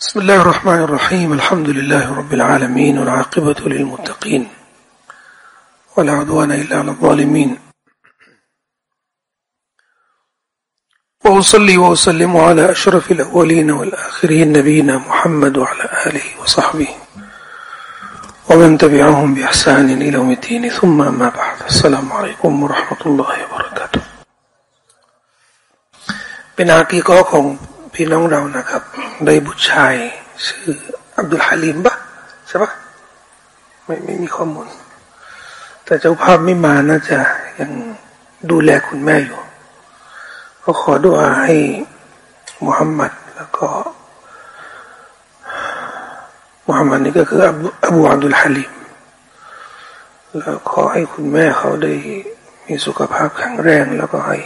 بسم الله الرحمن الرحيم الحمد لله رب العالمين والعاقبة للمتقين ولا عدوان إلا على الظالمين وأصلي وأسلم على أشرف الأولين والآخرين نبينا محمد وعلى آله وصحبه ومن تبعهم بإحسان إلى يوم الدين ثم ما بعد السلام عليكم ورحمة الله وبركاته เป็นอากีกอของ พี่น้องเรานะครับ ได้บุตรชายชื่ออับดุลฮาลิมปะใช่ปะไม่ไม่มีข้อมูล แต่เจ้าภาพไม่มาน่าจะยังดูแลคุณแม่อยู่ ก็ขอดุอาให้มุฮัมมัดแล้วก็มุฮัมมัดนี่ก็คืออับอบูอับดุลฮาลิมแล้วขอให้คุณแม่เขาได้มีสุขภาพแข็งแรงแล้วก็ให้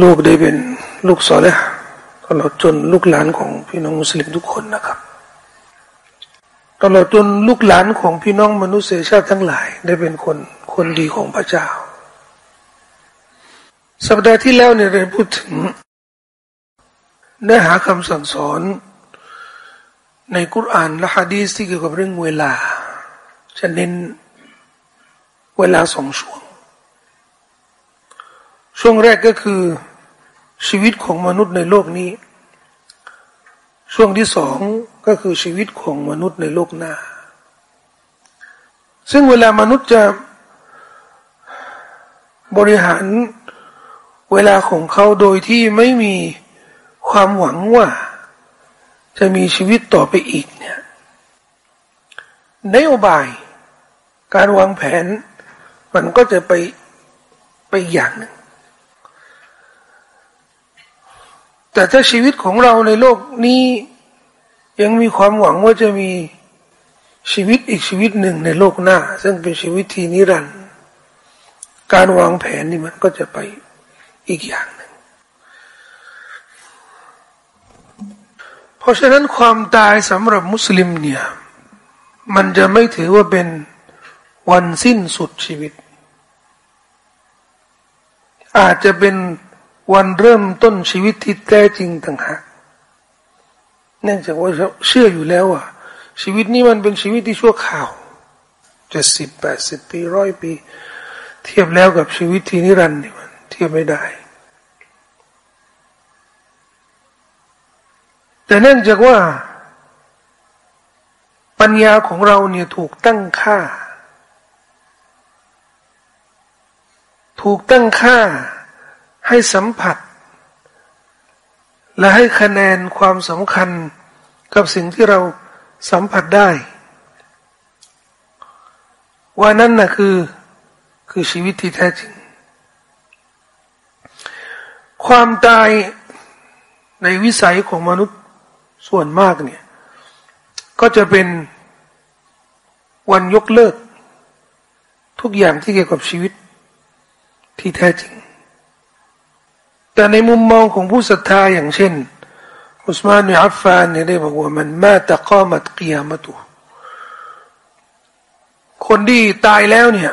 ลูกได้เป็นลูกสอเลยตลอดจนลูกหลานของพี่น้องมุสลิมทุกคนนะครับ ตลอดจนลูกหลานของพี่น้องมนุษยชาติทั้งหลาย ได้เป็นคนคนดีของพระเจ้า สัปดาห์ที่แล้วเนี่ยเราพูดถึงเนื้อหาคำสั่งสอนในกุรานและฮะดีสที่เกี่ยวกับเรื่องเวลา จะเน้นเวลาสองช่วง ช่วงแรกก็คือชีวิตของมนุษย์ในโลกนี้ ช่วงที่สองก็คือชีวิตของมนุษย์ในโลกหน้า ซึ่งเวลามนุษย์จะบริหารเวลาของเขาโดยที่ไม่มีความหวังว่า จะมีชีวิตต่อไปอีกเนี่ยนโยบายการวางแผน มันก็จะไปไปอย่างหนึ่ง แต่ถ้าชีวิตของเราในโลกนี้ ยังมีความหวังว่าจะมีชีวิตอีกชีวิตหนึ่งในโลกหน้า ซึ่งเป็นชีวิตที่นิรันดร์การวางแผนนี่มันก็จะไปอีกอย่างหนึ่ง เพราะฉะนั้นความตายสำหรับมุสลิมเนี่ย มันจะไม่ถือว่าเป็นวันสิ้นสุดชีวิต อาจจะเป็น วันเริ่มต้นชีวิตที่แท้จริงต่างหากเนื่องจากว่าเชื่ออยู่แล้วว่าชีวิตนี้มันเป็นชีวิตที่ชั่วข่าวเจ็ดสิบแปดสิบปีร้อยปี เทียบแล้วกับชีวิตที่นิรันดร์นี่มันเทียบไม่ได้ แต่เนื่องจากว่า ปัญญาของเราเนี่ยถูกตั้งค่า ถูกตั้งค่า ให้สัมผัส และให้คะแนนความสำคัญกับสิ่งที่เราสัมผัสได้ ว่านั่นนะคือคือชีวิตที่แท้จริง ความตายในวิสัยของมนุษย์ส่วนมากเนี่ย ก็จะเป็นวันยกเลิก ทุกอย่างที่เกี่ยวกับชีวิตที่แท้จริง แต่ในมุมมองของผู้ศรัทธาอย่างเช่น อุสมานอัฟฟานเนี่ยได้บอกว่ามันมาตะก้อมัดกิยามตุคนที่ตายแล้วเนี่ย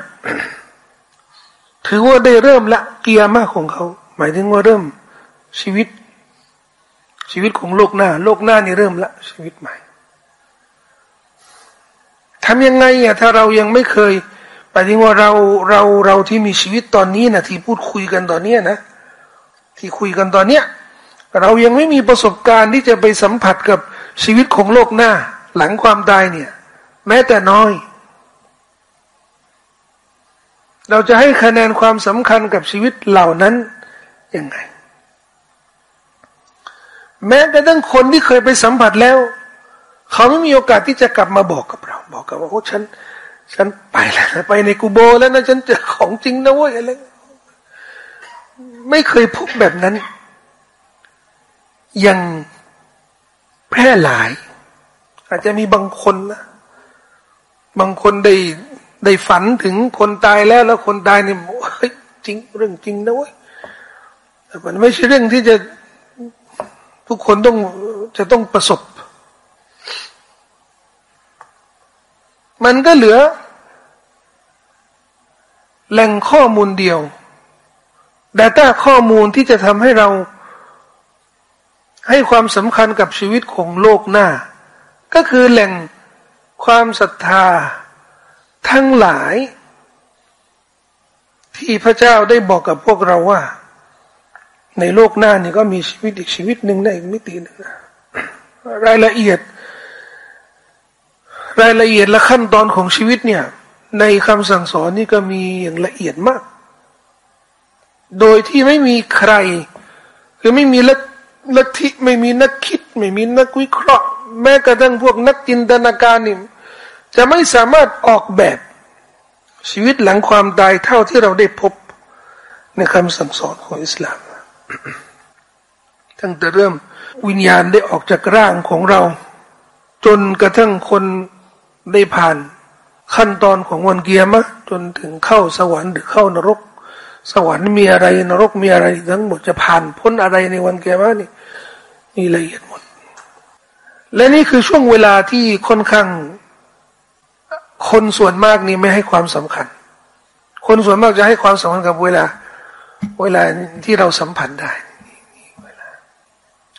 ถือว่าได้เริ่มละกิยามะของเขา หมายถึงว่าเริ่มชีวิต ชีวิตของโลกหน้า โลกหน้านี่เริ่มละชีวิตใหม่ทำยังไงอะถ้าเรายังไม่เคยหมายถึงว่าเราเราเราที่มีชีวิตตอนนี้นะที่พูดคุยกันตอนนี้นะ ที่คุยกันตอนเนี้ยเรายังไม่มีประสบการณ์ที่จะไปสัมผัสกับชีวิตของโลกหน้า หลังความตายเนี่ย แม้แต่น้อย เราจะให้คะแนนความสำคัญกับชีวิตเหล่านั้นยังไง แม้กระทั่งคนที่เคยไปสัมผัสแล้ว เขาไม่มีโอกาสที่จะกลับมาบอกกับเรา บอกกับว่าโอ้ฉัน ฉันไปแล้วไปในกูโบแล้วนะฉันเจอของจริงนะเว้ยอะไร ไม่เคยพบแบบนั้น ยังแพร่หลาย อาจจะมีบางคนนะบางคนได้ได้ฝันถึงคนตายแล้วแล้วคนตายเนี่ยเฮ้ยจริงเรื่องจริงนะเว้ยแต่มันไม่ใช่เรื่องที่จะทุกคนต้องจะต้องประสบ มันก็เหลือ แหล่งข้อมูลเดียว ด Data ข้อมูลที่จะทำให้เรา ให้ความสำคัญกับชีวิตของโลกหน้า ก็คือแหล่งความศรัทธา ทั้งหลาย ที่พระเจ้าได้บอกกับพวกเราว่า ในโลกหน้านี่ก็มีชีวิตอีกชีวิตหนึ่งได้อีกมิติหนึ่งรายละเอียด รายละเอียดและขั้นตอนของชีวิตเนี่ย ในคำสั่งสอนนี่ก็มีอย่างละเอียดมาก โดยที่ไม่มีใคร คือไม่มีลัทลัทธิไม่มีนักคิด ไม่มีนักวิเคราะห์ แม้กระทั่งพวกนักจินตนาการนี่จะไม่สามารถออกแบบ ชีวิตหลังความตายเท่าที่เราได้พบในคำสั่งสอนของอิสลามตั้งแต่เริ่มวิญญาณได้ออกจากร่างของเรา จนกระทั่งคนได้ผ่านขั้นตอนของวันเกียร์มะจนถึงเข้าสวรรค์หรือเข้านรก สวรรค์มีอะไร นรกมีอะไรทั้งหมดจะผ่านพ้นอะไรในวันเกียร์มะนี่นี่ละเอียดหมด และนี่คือช่วงเวลาที่ค่อนข้าง คนส่วนมากนี่ไม่ให้ความสำคัญ คนส่วนมากจะให้ความสำคัญกับเวลา เวลาที่เราสัมผัสได้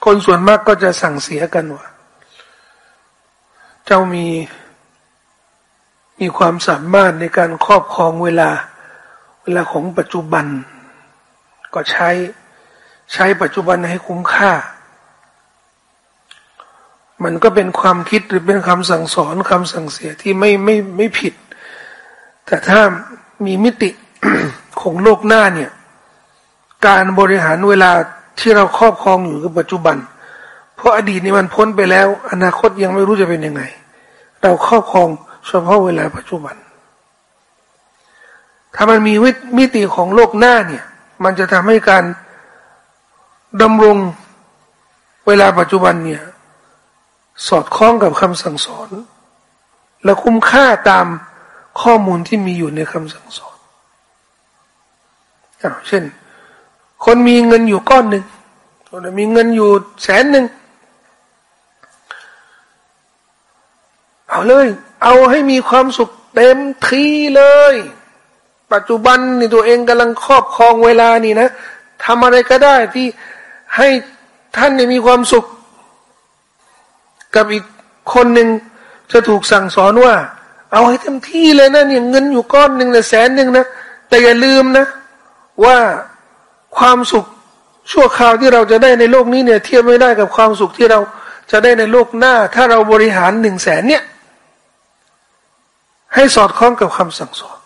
คนส่วนมากก็จะสั่งเสียกันว่า เจ้ามีมีความสามารถในการครอบครองเวลา เวลาของปัจจุบัน ก็ใช้ใช้ปัจจุบันให้คุ้มค่า มันก็เป็นความคิดหรือเป็นคำสั่งสอนคำสั่งเสียที่ไม่ไม่ไม่ผิด แต่ถ้ามีมิติของโลกหน้าเนี่ย การบริหารเวลาที่เราครอบครองอยู่กับปัจจุบัน เพราะอดีตนี่มันพ้นไปแล้ว อนาคตยังไม่รู้จะเป็นยังไง เราครอบครองเฉพาะเวลาปัจจุบัน ถ้ามันมีวิมิติของโลกหน้าเนี่ย มันจะทำให้การดำรงเวลาปัจจุบันเนี่ย สอดคล้องกับคำสั่งสอน และคุ้มค่าตามข้อมูลที่มีอยู่ในคำสั่งสอนอเช่น คนมีเงินอยู่ก้อนหนึ่งคนมีเงินอยู่แสนหนึ่งเอาเลย เอาให้มีความสุขเต็มทีเลย ปัจจุบันนี่ตัวเองกำลังครอบครองเวลานี่นะทำอะไรก็ได้ที่ให้ท่านเนี่ยมีความสุข กับอีกคนหนึ่งจะถูกสั่งสอนว่า เอาให้เต็มที่เลยนะเนี่ยเงินอยู่ก้อนหนึ่งนะแสนหนึ่งนะแต่อย่าลืมนะ ว่าความสุขชั่วคราวที่เราจะได้ในโลกนี้เนี่ย เทียบไม่ได้กับความสุขที่เราจะได้ในโลกหน้า ถ้าเราบริหารหนึ่งแสนเนี่ย ให้สอดคล้องกับคำสั่งสอน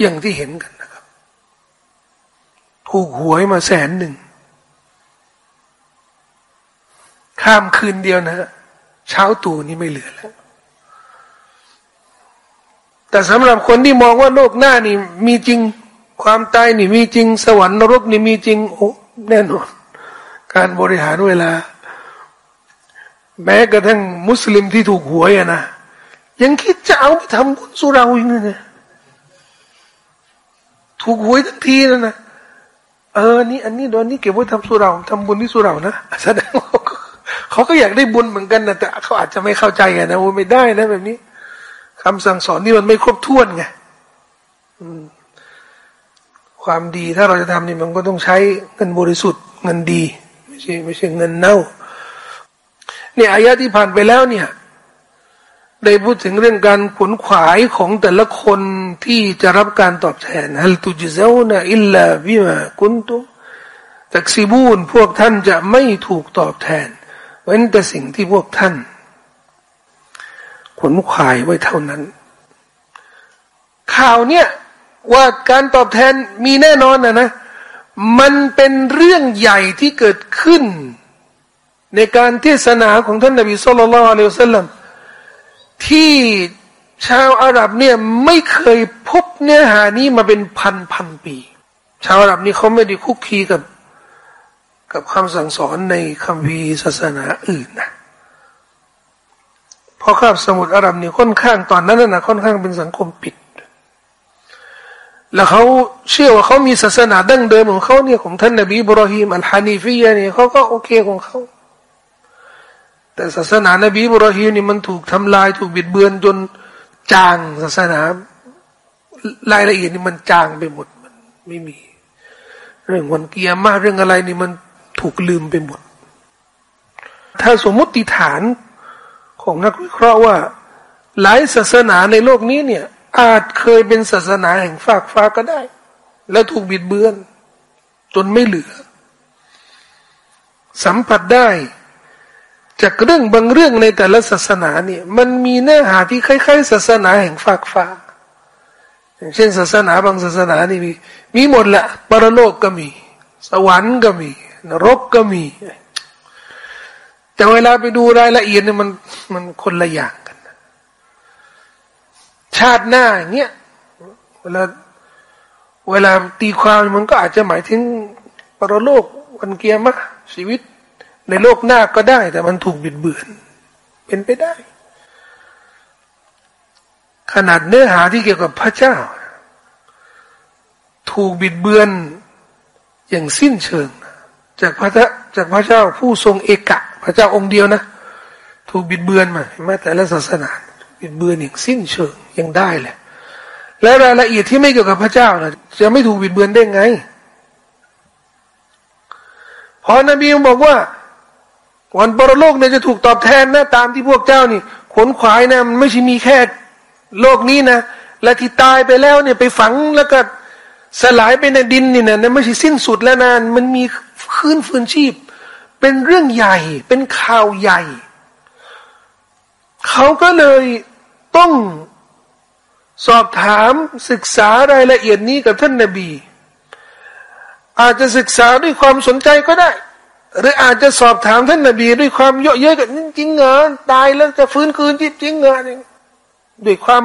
อย่างที่เห็นกันนะครับ ถูกหวยมาแสนหนึ่ง ข้ามคืนเดียวนะเช้าตู่นี่ไม่เหลือแล้ว แต่สำหรับคนที่มองว่าโลกหน้านี่ มีจริงความตายนี่มีจริง สวรรค์นรกนี่มีจริงโอ้แน่นอน การบริหารเวลา แม้กระทั่งมุสลิมที่ถูกหวยอะนะยังคิดจะเอาไปทำบุญสุราอีกนะ ถูกหวยทันทีนะนะเออนี่อันนี้โดนนี่เก็บไว้ทำสุราทำบุญที่สุรานะแสดงว่าเขาก็อยากได้บุญเหมือนกันนะแต่เขาอาจจะไม่เข้าใจไงนะว่าไม่ได้นะแบบนี้คำสั่งสอนนี่มันไม่ครบถ้วนไงความดีถ้าเราจะทำนี่มันก็ต้องใช้เงินบริสุทธิ์เงินดี ไม่ใช่ไม่ใช่เงินเน่าเนี่ยอายะที่ผ่านไปแล้วเนี่ย ได้พูดถึงเรื่องการขนขวายของแต่ละคนที่จะรับการตอบแทนฮัลตุจิเซานะอิลลาบิมากุนตุตักซิบูนพวกท่านจะไม่ถูกตอบแทน เว้นแต่สิ่งที่พวกท่านขนขวายไว้เท่านั้น ข่าวเนี่ยว่าการตอบแทนมีแน่นอนนะนะ มันเป็นเรื่องใหญ่ที่เกิดขึ้น ในการเทศนาของท่านนบีสุลต่านละอัลลอฮฺสัลลัม ที่ชาวอาหรับเนี่ยไม่เคยพบเนื้อหานี้มาเป็นพันพันปี ชาวอาหรับนี่เขาไม่ได้คุกคีกับ กับคำสั่งสอนในคำพีศาสนาอื่นนะเพราะข้าบสมุทรอาหรับนี่ค่อนข้างตอนนั้นนะค่อนข้างเป็นสังคมปิด แล้วเขาเชื่อว่าเขามีศาสนาดั้งเดิมของเขาเนี่ยของท่านนบีบรอฮีมอัลฮานีฟียเนี่ยเขาก็โอเคของเขา แต่ศาสนานบีบรอฮีมนี่มันถูกทำลาย ถูกบิดเบือนจนจางศาสนารายละเอียดนี่มันจางไปหมดมันไม่มี เรื่องวันเกียร์มาเรื่องอะไรนี่มันถูกลืมไปหมด ถ้าสมมติฐานของนักวิเคราะห์ว่า หลายศาสนาในโลกนี้เนี่ย อาจเคยเป็นศาสนาแห่งฝากฟ้าก็ได้ แล้วถูกบิดเบือน จนไม่เหลือ สัมผัสได้ จากเรื่องบางเรื่องในแต่ละศาสนาเนี่ย มันมีเนื้อหาที่คล้ายๆศาสนาแห่งฝากฟ้าอย่างเช่น ศาสนาบางศาสนานี่มีมีหมดแหละปรโลกก็มี สวรรค์ก็มี นรกก็มี แต่เวลาไปดูรายละเอียดเนี่ยมันมันคนละอย่างกันชาติหน้าอย่างเงี้ยเวลาเวลาตีความมันก็อาจจะหมายถึงปรโลกวันเกียร์มะชีวิต ในโลกหน้าก็ได้ แต่มันถูกบิดเบือน เป็นไปได้ ขนาดเนื้อหาที่เกี่ยวกับพระเจ้า ถูกบิดเบือนอย่างสิ้นเชิง จากพระจากพระเจ้าผู้ทรงเอกะ พระเจ้าองค์เดียวนะ ถูกบิดเบือนมาแม้แต่ละศาสนาบิดเบือนอย่างสิ้นเชิงยังได้เลยและรายละเอียดที่ไม่เกี่ยวกับพระเจ้านะจะไม่ถูกบิดเบือนได้ไงพอนบีบอกว่า วันปรโลกเนี่ยจะถูกตอบแทนนะตามที่พวกเจ้านี่ ขนขวายนะมันไม่ใช่มีแค่โลกนี้นะและที่ตายไปแล้วเนี่ยไปฝังแล้วก็สลายไปในดินนี่นะนั่นไม่ใช่สิ้นสุดแล้วนะมันมีคืนฟื้นชีพ เป็นเรื่องใหญ่ เป็นข่าวใหญ่ เขาก็เลยต้องสอบถามศึกษารายละเอียดนี้กับท่านนาบี อาจจะศึกษาด้วยความสนใจก็ได้ หรืออาจจะสอบถามท่านนบีด้วยความเยอะเย้ยกันจริงเหรอตายแล้วจะฟื้นคืนจริงเหรอด้วยความ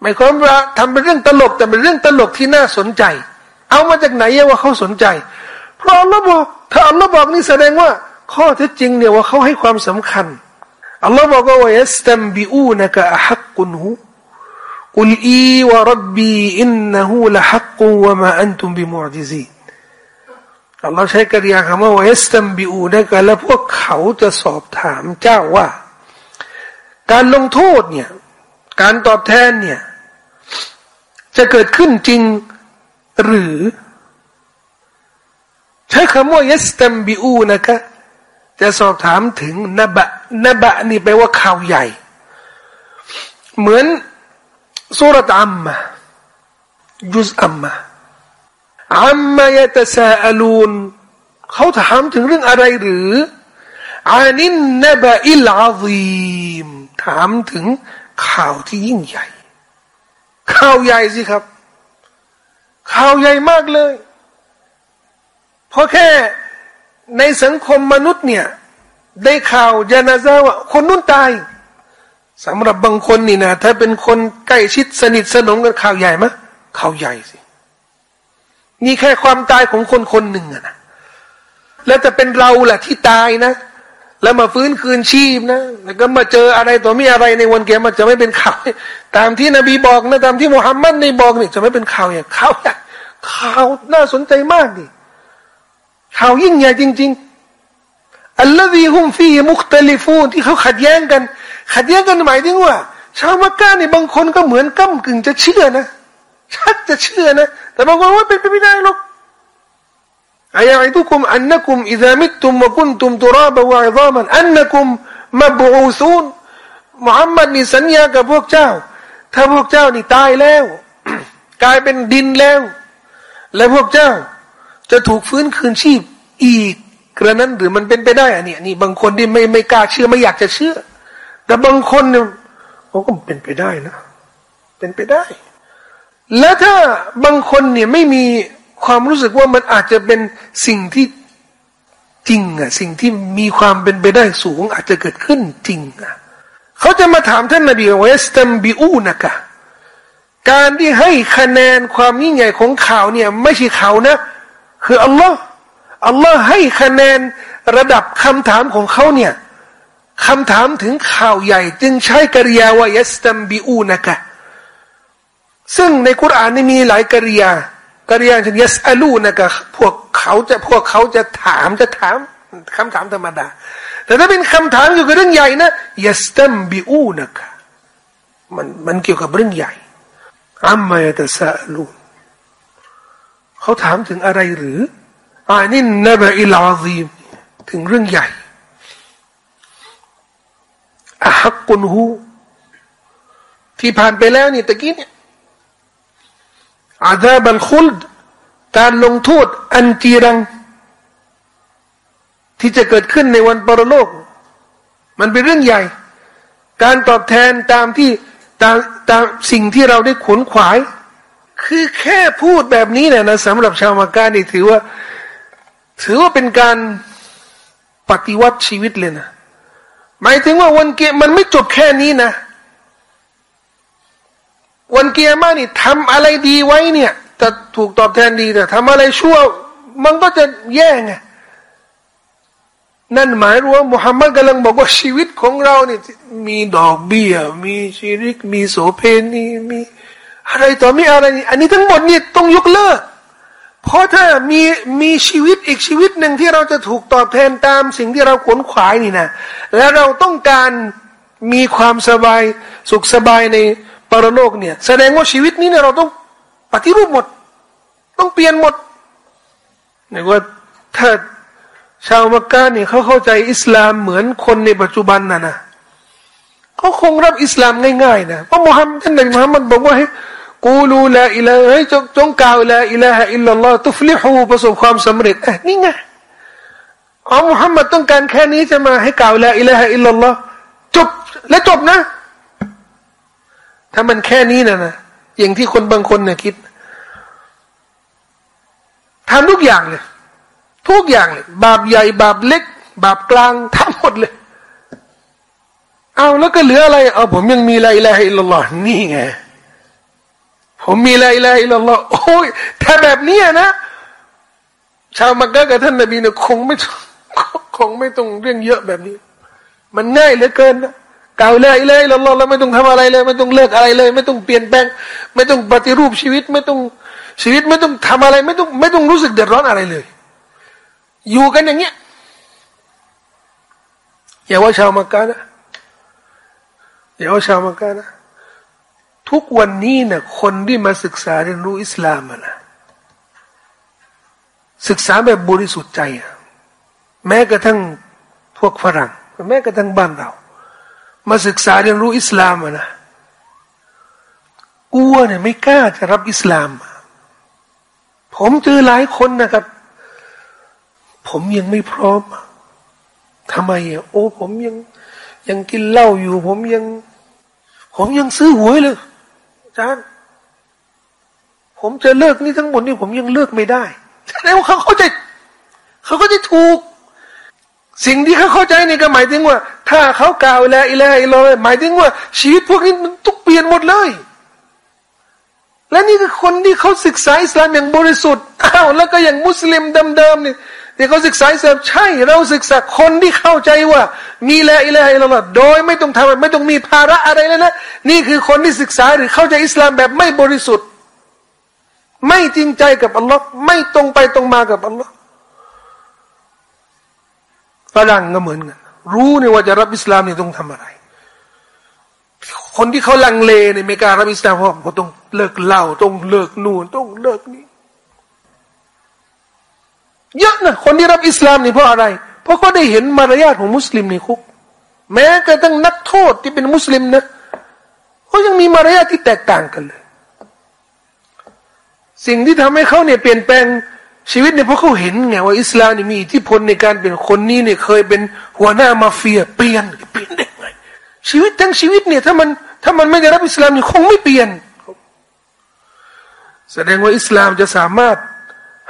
ไม่ความว่าทำเป็นเรื่องตลกแต่เป็นเรื่องตลกที่น่าสนใจ เอามาจากไหนว่าเขาสนใจ เพราะอัลลอฮ์บอกถ้าอัลลอฮ์บอกนี่แสดงว่า ข้อเท็จจริงเนี่ยว่าเขาให้ความสำคัญอัลลอฮ์บอกว่าอัสตัมบิอูนะกะฮักกุนหูกุลอีวะรับบีอินนหูละฮักกุวะมาอันตุมบิมูอจิซี เราใช้กริยาคำว่าเอสตัมบิอูได้กันแล้วพวกเขาจะสอบถามเจ้าว่า การลงโทษเนี่ย การตอบแทนเนี่ย จะเกิดขึ้นจริงหรือ ใช้คำว่าเอสตัมบิอูนะคะจะสอบถามถึงนบะนบะนี่แปลว่าข่าวใหญ่ เหมือนสุรตอัมมะยุสอัมมะ อัมมายตซาอลูนเขาถามถึงเรื่องอะไรหรืออานินนบะอิลอาซีมถามถึงข่าวที่ยิ่งใหญ่ ข่าวใหญ่สิครับ ข่าวใหญ่มากเลย เพราะแค่ในสังคมมนุษย์เนี่ย ได้ข่าวยานาซาว่าคนนู้นตายสำหรับบางคนนี่นะถ้าเป็นคนใกล้ชิดสนิทสนมกันข่าวใหญ่ไหมข่าวใหญ่สิ นี่แค่ความตายของคนคนหนึ่งอะนะแล้วจะเป็นเราแหละที่ตายนะ แล้วมาฟื้นคืนชีพนะแล้วก็มาเจออะไรตัวมีอะไรในวันเกียมันจะไม่เป็นข่าวตามที่นบีบอกนะตามที่มุฮัมมัดในบอกนี่จะไม่เป็นข่าวอย่างข่าวใหญ่ข่าวน่าสนใจมากดิข่าวยิ่งใหญ่จริง ๆ อัลลอฮีฮุมฟีมุคตลิฟูนที่เขาขัดแย้งกัน ขัดแย้งกันหมายถึงว่า ชาวมักกะนี่บางคนก็เหมือนก้ากึ่งจะเชื่อนะ ชัดจะเชื่อนะ แต่บางคนว่าเป็นไปไม่ได้หรอกอายะอิทุคุมอันนักุมอิซามิตตุมวะกุนตุมตุราบวะอิซามันอันนักุมมาบูซูนมุฮัมมัดนี่สัญญากับพวกเจ้า ถ้าพวกเจ้านี่ตายแล้ว กลายเป็นดินแล้ว และพวกเจ้า จะถูกฟื้นคืนชีพ อีกกระนั้นหรือมันเป็นไปได้อะเนี่ยนี่บางคนที่ไม่ไม่กล้าเชื่อไม่อยากจะเชื่อ แต่บางคนเนี่ยเขาก็เป็นไปได้นะ เป็นไปได้ แล้วถ้าบางคนเนี่ยไม่มีความรู้สึกว่ามันอาจจะเป็นสิ่งที่จริงอะสิ่งที่มีความเป็นไปได้สูง อาจจะเกิดขึ้นจริงอะเขาจะมาถามท่านนบีว่าสตัมบิอูนะคะการที่ให้คะแนนความยิ่งใหญ่ของข่าวเนี่ยไม่ใช่เขานะ คืออัลลอฮ์อัลลอฮ์ให้คะแนนระดับคำถามของเขาเนี่ยคำถามถึงข่าวใหญ่ จึงใช้กริยาว่ายัสตัมบิอูนะกะ ซึ่งในคุรานนี่มีหลายกริยากริยาเช่นยัสอลูนะกะพวกเขาจะพวกเขาจะถามจะถามคำถามธรรมดา แต่ถ้าเป็นคำถามอยู่กับเรื่องใหญ่นะยัสตัมบิอูนะกะมันมันเกี่ยวกับเรื่องใหญ่อัมมายตะซาลูเขาถามถึงอะไรหรืออานินนบอิลาซีมถึงเรื่องใหญ่อะฮักกุนฮูที่ผ่านไปแล้วนี่ตะกี้เนี่ย อาดาบัลคุลดการลงโทษอันจีรัง ที่จะเกิดขึ้นในวันปรโลก มันเป็นเรื่องใหญ่ การตอบแทนตามที่ตามตามสิ่งที่เราได้ขวนขวาย คือแค่พูดแบบนี้เนี่ยนะสำหรับชาวมักกะนี่ถือว่า ถือว่าเป็นการปฏิวัติชีวิตเลยนะหมายถึงว่าวันเกียมันไม่จบแค่นี้นะ วันเกียร์มานี่ทำอะไรดีไว้เนี่ย จะถูกตอบแทนดีแต่ทำอะไรชั่ว มันก็จะแย่ไงนั่นหมายรู้วมมุฮัมมัดกำลังบอกว่าชีวิตของเราเนี่ยมีดอกเบี้ย มีชีริก มีโสเพณีมีอะไรต่อมีอะไรนี่อันนี้ทั้งหมดนี่ต้องยกเลิก เพราะถ้ามีมีชีวิตอีกชีวิตหนึ่งที่เราจะถูกตอบแทนตามสิ่งที่เราขวนขวายนี่นะแล้วเราต้องการมีความสบายสุขสบายใน ปรโลกเนี่ย แสดงว่าชีวิตนี้เนี่ยเราต้องปฏิรูปหมด ต้องเปลี่ยนหมดนี่ว่าถ้าชาวมักกะเนี่ยเขาเข้าใจอิสลามเหมือนคนในปัจจุบันน่ะนะเขาคงรับอิสลามง่ายๆนะเพราะมุฮัมมัดท่านนบีมุฮัมมัดบอกว่าให้กูรูละอิละให้จงจงกล่าวละอิละฮะอิลลัลลอฮ์ตุฟลิฮูประสบความสำเร็จอะนี่ไงอ๋อมุฮัมมัดต้องการแค่นี้จะมาให้กล่าวละอิละฮะอิลลัลลอฮ์จบและจบนะ ถ้ามันแค่นี้นะนะอย่างที่คนบางคนเนี่ยคิดทำทุกอย่างเลย ทุกอย่างเลย บาปใหญ่บาปเล็ก บาปกลางทั้งหมดเลย เอาแล้วก็เหลืออะไร เอาผมยังมีละอิละอิลลอฮ์นี่ไง ผมมีละอิละอิลลอฮ์โอ้ยถ้าแบบนี้นะ ชาวมักกะกับท่านนบีเนี่ยคงไม่คงไม่ต้องเรื่องเยอะแบบนี้ มันง่ายเหลือเกินนะ กล่าวละอิละอิลลอแล้วไม่ต้องทำอะไรเลย ไม่ต้องเลิกอะไรเลย ไม่ต้องเปลี่ยนแปลง ไม่ต้องปฏิรูปชีวิต ไม่ต้องชีวิตไม่ต้องทำอะไร ไม่ต้องไม่ต้องรู้สึกเดือดร้อนอะไรเลย อยู่กันอย่างเงี้ยอย่าว่าชาวมักกะนะอย่าว่าชาวมักกะนะทุกวันนี้นะ่ะคนที่มาศึกษาเรียนรู้อิสลามนะศึกษาแบบบริสุทธิ์ใจแม้กระทั่งพวกฝรั่ง แม้กระทั่งบ้านเรา มาศึกษาเรียนรู้อิสลามนะกลัวเนี่ยไม่กล้าจะรับอิสลาม ผมเจอหลายคนนะครับ ผมยังไม่พร้อมทำไมอะโอ้ผมยังยังกินเหล้าอยู่ ผมยัง ผมยังซื้อหวยเลยอาจารย์ผมจะเลิกนี่ทั้งหมดนี่ผมยังเลิกไม่ได้แสดงว่าเขาเข้าใจเขาก็จะถูก สิ่งที่เขาเข้าใจนี่ก็หมายถึงว่า ถ้าเขากล่าวแล้วอีแล้วอีเลยหมายถึงว่า ชีวิตพวกนี้มันต้องเปลี่ยนหมดเลย และนี่คือคนที่เขาศึกษาอิสลามอย่างบริสุทธิ์อ้าวแล้วก็อย่างมุสลิมเดิมๆนี่ที่เขาศึกษาอิสลามใช่ เราศึกษาคนที่เข้าใจว่า มีละอิละอิละละโดยไม่ต้องทำไม่ต้องมีภาระอะไรเลยนะนี่คือคนที่ศึกษาหรือเข้าใจอิสลามแบบไม่บริสุทธิ์ ไม่จริงใจกับอัลลอฮ์ไม่ตรงไปตรงมากับอัลลอฮ์ ฝรั่งก็เหมือนกันรู้เนี่ยว่าจะรับอิสลามเนี่ยต้องทำอะไร คนที่เขาลังเลในไม่กล้ารับอิสลามเพราะเขาต้องเลิกเหล้าต้องเลิกนู่นต้องเลิกนี่เยอะนะคนที่รับอิสลามนี่เพราะอะไร เพราะเขาได้เห็นมารยาทของมุสลิมในคุก แม้กระทั่งนักโทษที่เป็นมุสลิมนะเขายังมีมารยาทที่แตกต่างกันเลย สิ่งที่ทำให้เขาเนี่ยเปลี่ยนแปลง ชีวิตเนี่ยเพราะเขาเห็นไงว่าอิสลามนี่มีอิทธิพลในการเป็นคนนี้เนี่ยเคยเป็นหัวหน้ามาเฟียเปลี่ยนเปลี่ยนได้ไงชีวิตทั้งชีวิตเนี่ยถ้ามันถ้ามันไม่ได้รับอิสลามนี่คงไม่เปลี่ยน แสดงว่าอิสลามจะสามารถ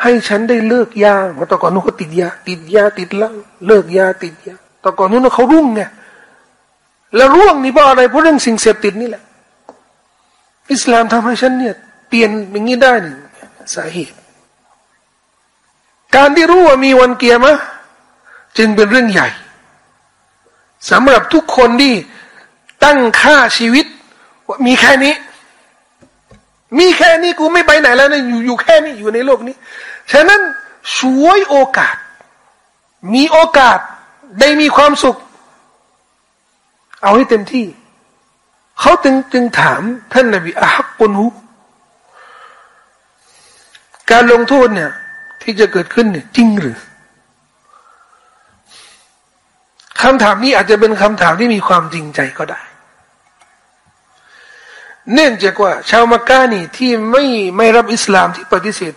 ให้ฉันได้เลิกยาเพราะตอก่อนนู้นเขาติดยา ติดยาติดเหล้าเลิกยาติดยาตอก่อนนู้นเขารุ่งไงแล้วร่วงนี่เพราะอะไรเพราะเรื่องสิ่งเสพติดนี่แหละ อิสลามทำให้ฉันเนี่ยเปลี่ยนอย่างนี้ได้นึ่สาเหตุ การที่รู้ว่ามีวันเกียร์มะจึงเป็นเรื่องใหญ่สำหรับทุกคนที่ตั้งค่าชีวิตว่ามีแค่นี้ มีแค่นี้กูไม่ไปไหนแล้วนะอยู่อยู่แค่นี้อยู่ในโลกนี้ ฉะนั้นช่วยโอกาส มีโอกาสได้มีความสุข เอาให้เต็มที่ เขาจึงจึงถามท่านนบีอาฮักปุนหูการลงโทษเนี่ย ที่จะเกิดขึ้นเนี่ยจริงหรือคำถามนี้อาจจะเป็นคำถามที่มีความจริงใจก็ได้ เนื่องจากว่า ชาวมักกะนี่ที่ไม่ไม่รับอิสลามที่ปฏิเสธ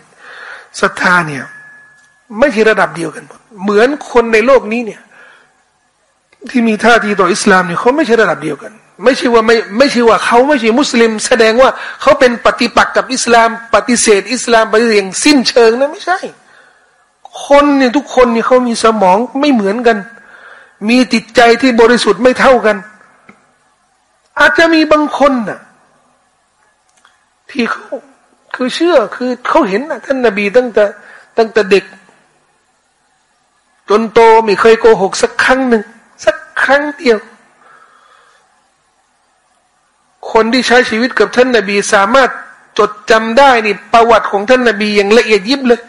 ศรัทธาเนี่ย ไม่ใช่ระดับเดียวกันหมดเหมือนคนในโลกนี้เนี่ย ที่มีท่าทีต่ออิสลามเนี่ยเขาไม่ใช่ระดับเดียวกัน ไม่ใช่ว่าไม่ไม่ใช่ว่าเขาไม่ใช่มุสลิม แสดงว่าเขาเป็นปฏิปักษ์กับอิสลาม ปฏิเสธ อิสลามไปอย่างสิ้นเชิงนะไม่ใช่ คนเนี่ยทุกคนเนี่ยเขามีสมองไม่เหมือนกัน มีจิตใจที่บริสุทธิ์ไม่เท่ากัน อาจจะมีบางคนน่ะ ที่เขาคือเชื่อคือเขาเห็นนะท่านนบีตั้งแต่ตั้งแต่เด็ก จนโตไม่เคยโกหกสักครั้งหนึ่งสักครั้งเดียว คนที่ใช้ชีวิตกับท่านนบี สามารถจดจำได้นี่ประวัติของท่านนบีอย่างละเอียดยิบเลย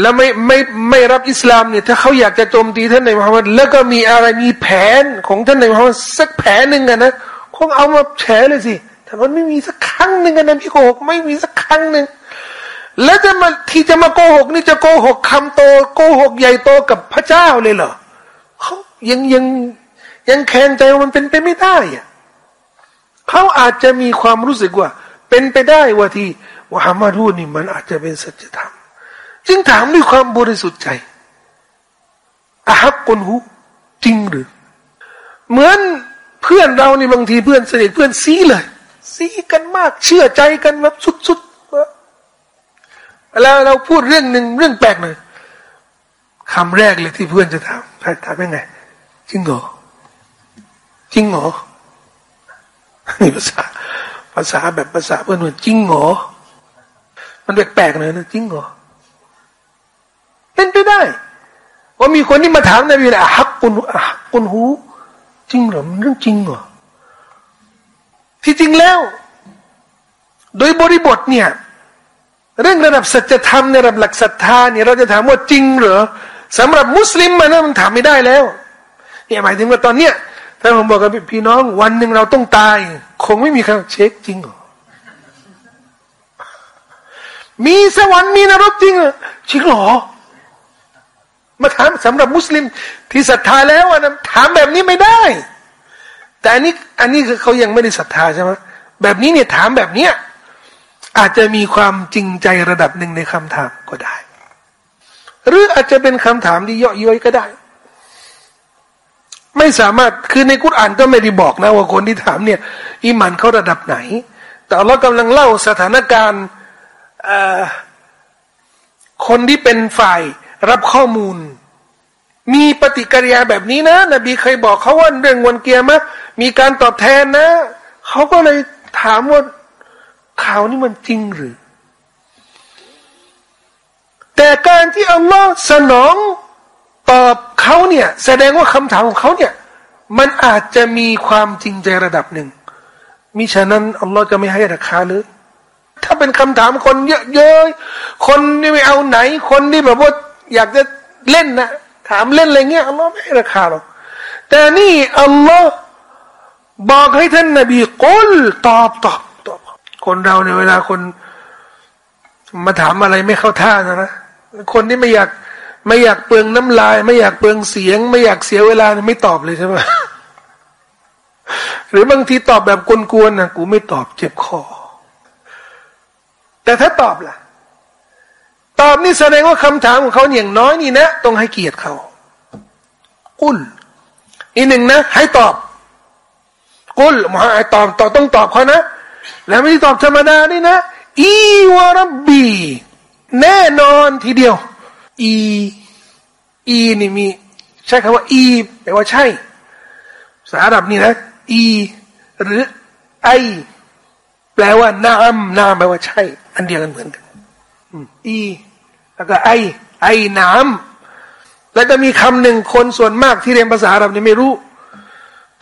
แล้วไม่ไม่ไม่รับอิสลามเนี่ยถ้าเขาอยากจะโจมตีท่านในมุฮัมมัดแล้วก็มีอะไรมีแผนของท่านในมุฮัมมัดสักแผนหนึ่งอะนะคงเอามาแฉเลยสิแต่มันไม่มีสักครั้งหนึ่งนะพี่โกหกไม่มีสักครั้งหนึ่งแล้วจะมาที่จะมาโกหก นี่จะโกหกคำโตโกหกใหญ่โตกับพระเจ้าเลยเหรอเขายังยังยังแค้นใจว่ามันเป็นไปไม่ได้อะ เขาอาจจะมีความรู้สึกว่า เป็นไปได้ว่าที่มุฮัมมัดพูดนี่มันอาจจะเป็นสัจธรรม จึงถามด้วยความบริสุทธิ์ใจอาฮักกนหูจริงหรือ เหมือนเพื่อนเรานี่บางทีเพื่อนสนิทเพื่อนซีเลย ซีกันมาก เชื่อใจกันแบบสุดๆแล้วเราพูดเรื่องหนึ่งเรื่องแปลกหน่อยคำแรกเลยที่เพื่อนจะถามถามยังไงจริงเหรอจริงเหรอ นี่ภาษา ภาษาแบบภาษาเพื่อนเหมือนจริงเหรอ มันแปลกๆหน่อยนะจริงเหรอเป็นไปได้ว่ามีคนที่มาถามนบีนะฮักกุนฮักกุนหู จริงเหรอมันเรื่องจริงเหรอที่จริงแล้ว โดยบริบทเนี่ย เรื่องระดับสัจธรรมในระดับหลักศรัทธาเนี่ยเราจะถามว่าจริงเหรอสำหรับมุสลิมมันมันถามไม่ได้แล้วเนี่ยหมายถึงว่าตอนเนี้ย ถ้าผมบอกกับพี่น้อง วันหนึ่งเราต้องตาย คงไม่มีใครเช็คจริงหรอมีสวรรค์มีนรกจริงเหรอจริงหรอ มาถามสำหรับมุสลิม ที่ศรัทธาแล้วนะถามแบบนี้ไม่ได้ แต่อันนี้อันนี้คือเขายังไม่ได้ศรัทธาใช่ไหมแบบนี้เนี่ยถามแบบเนี้ยอาจจะมีความจริงใจระดับหนึ่งในคำถามก็ได้ หรืออาจจะเป็นคำถามที่เยาะเย้ยก็ได้ ไม่สามารถคือในกุรอานก็ไม่ได้บอกนะว่าคนที่ถามเนี่ยอิมันเขาระดับไหน แต่เรากำลังเล่าสถานการณ์คนที่เป็นฝ่ายรับข้อมูล มีปฏิกิริยาแบบนี้นะ นบีเคยบอกเขาว่าเรื่องวันเกียร์มะมีการตอบแทนนะเขาก็เลยถามว่าข่าวนี้มันจริงหรือ แต่การที่อัลลอฮ์สนอง ตอบเขาเนี่ย แสดงว่าคำถามของเขาเนี่ย มันอาจจะมีความจริงใจระดับหนึ่งมิฉะนั้นอัลลอฮ์จะไม่ให้ราคาเลยถ้าเป็นคำถามคนเยอะๆคนนี่ไม่เอาไหน คนที่แบบว่าอยากจะเล่นนะถามเล่นอะไรเงี้ยอัลลอฮ์ไม่ให้ราคาหรอกแต่นี่อัลลอฮ์บอกให้ท่านนบีกุลตอบตอบตอบ คนเราในเวลาคน มาถามอะไรไม่เข้าท่านะนะคนที่ไม่อยาก ไม่อยากเปลืองน้ำลาย ไม่อยากเปลืองเสียง ไม่อยากเสียเวลาไม่ตอบเลยใช่ไหมหรือบางทีตอบแบบกวนๆนะกูไม่ตอบเจ็บคอ แต่ถ้าตอบล่ะ ตอบนี่แสดงว่าคำถามของเขาอย่างน้อยนี่นะต้องให้เกียรติเขากุลอีกหนึ่งนะ ให้ตอบกุลมหาไอตอบตอบต้องตอบเขานะ แล้วไม่ได้ตอบธรรมดานี่นะอีวารบีแน่นอนทีเดียว อี อีนี่มี ใช้คำว่า อีแปลว่าใช่ภาษาอาหรับนี่นะ อี หรือ ไอ แปลว่านามนามแปลว่าใช่ อันเดียวกันเหมือนกันอีแล้วก็ไอ ไอน้ำแล้วก็มีคำหนึ่งคนส่วนมากที่เรียนภาษาอาหรับนี่ไม่รู้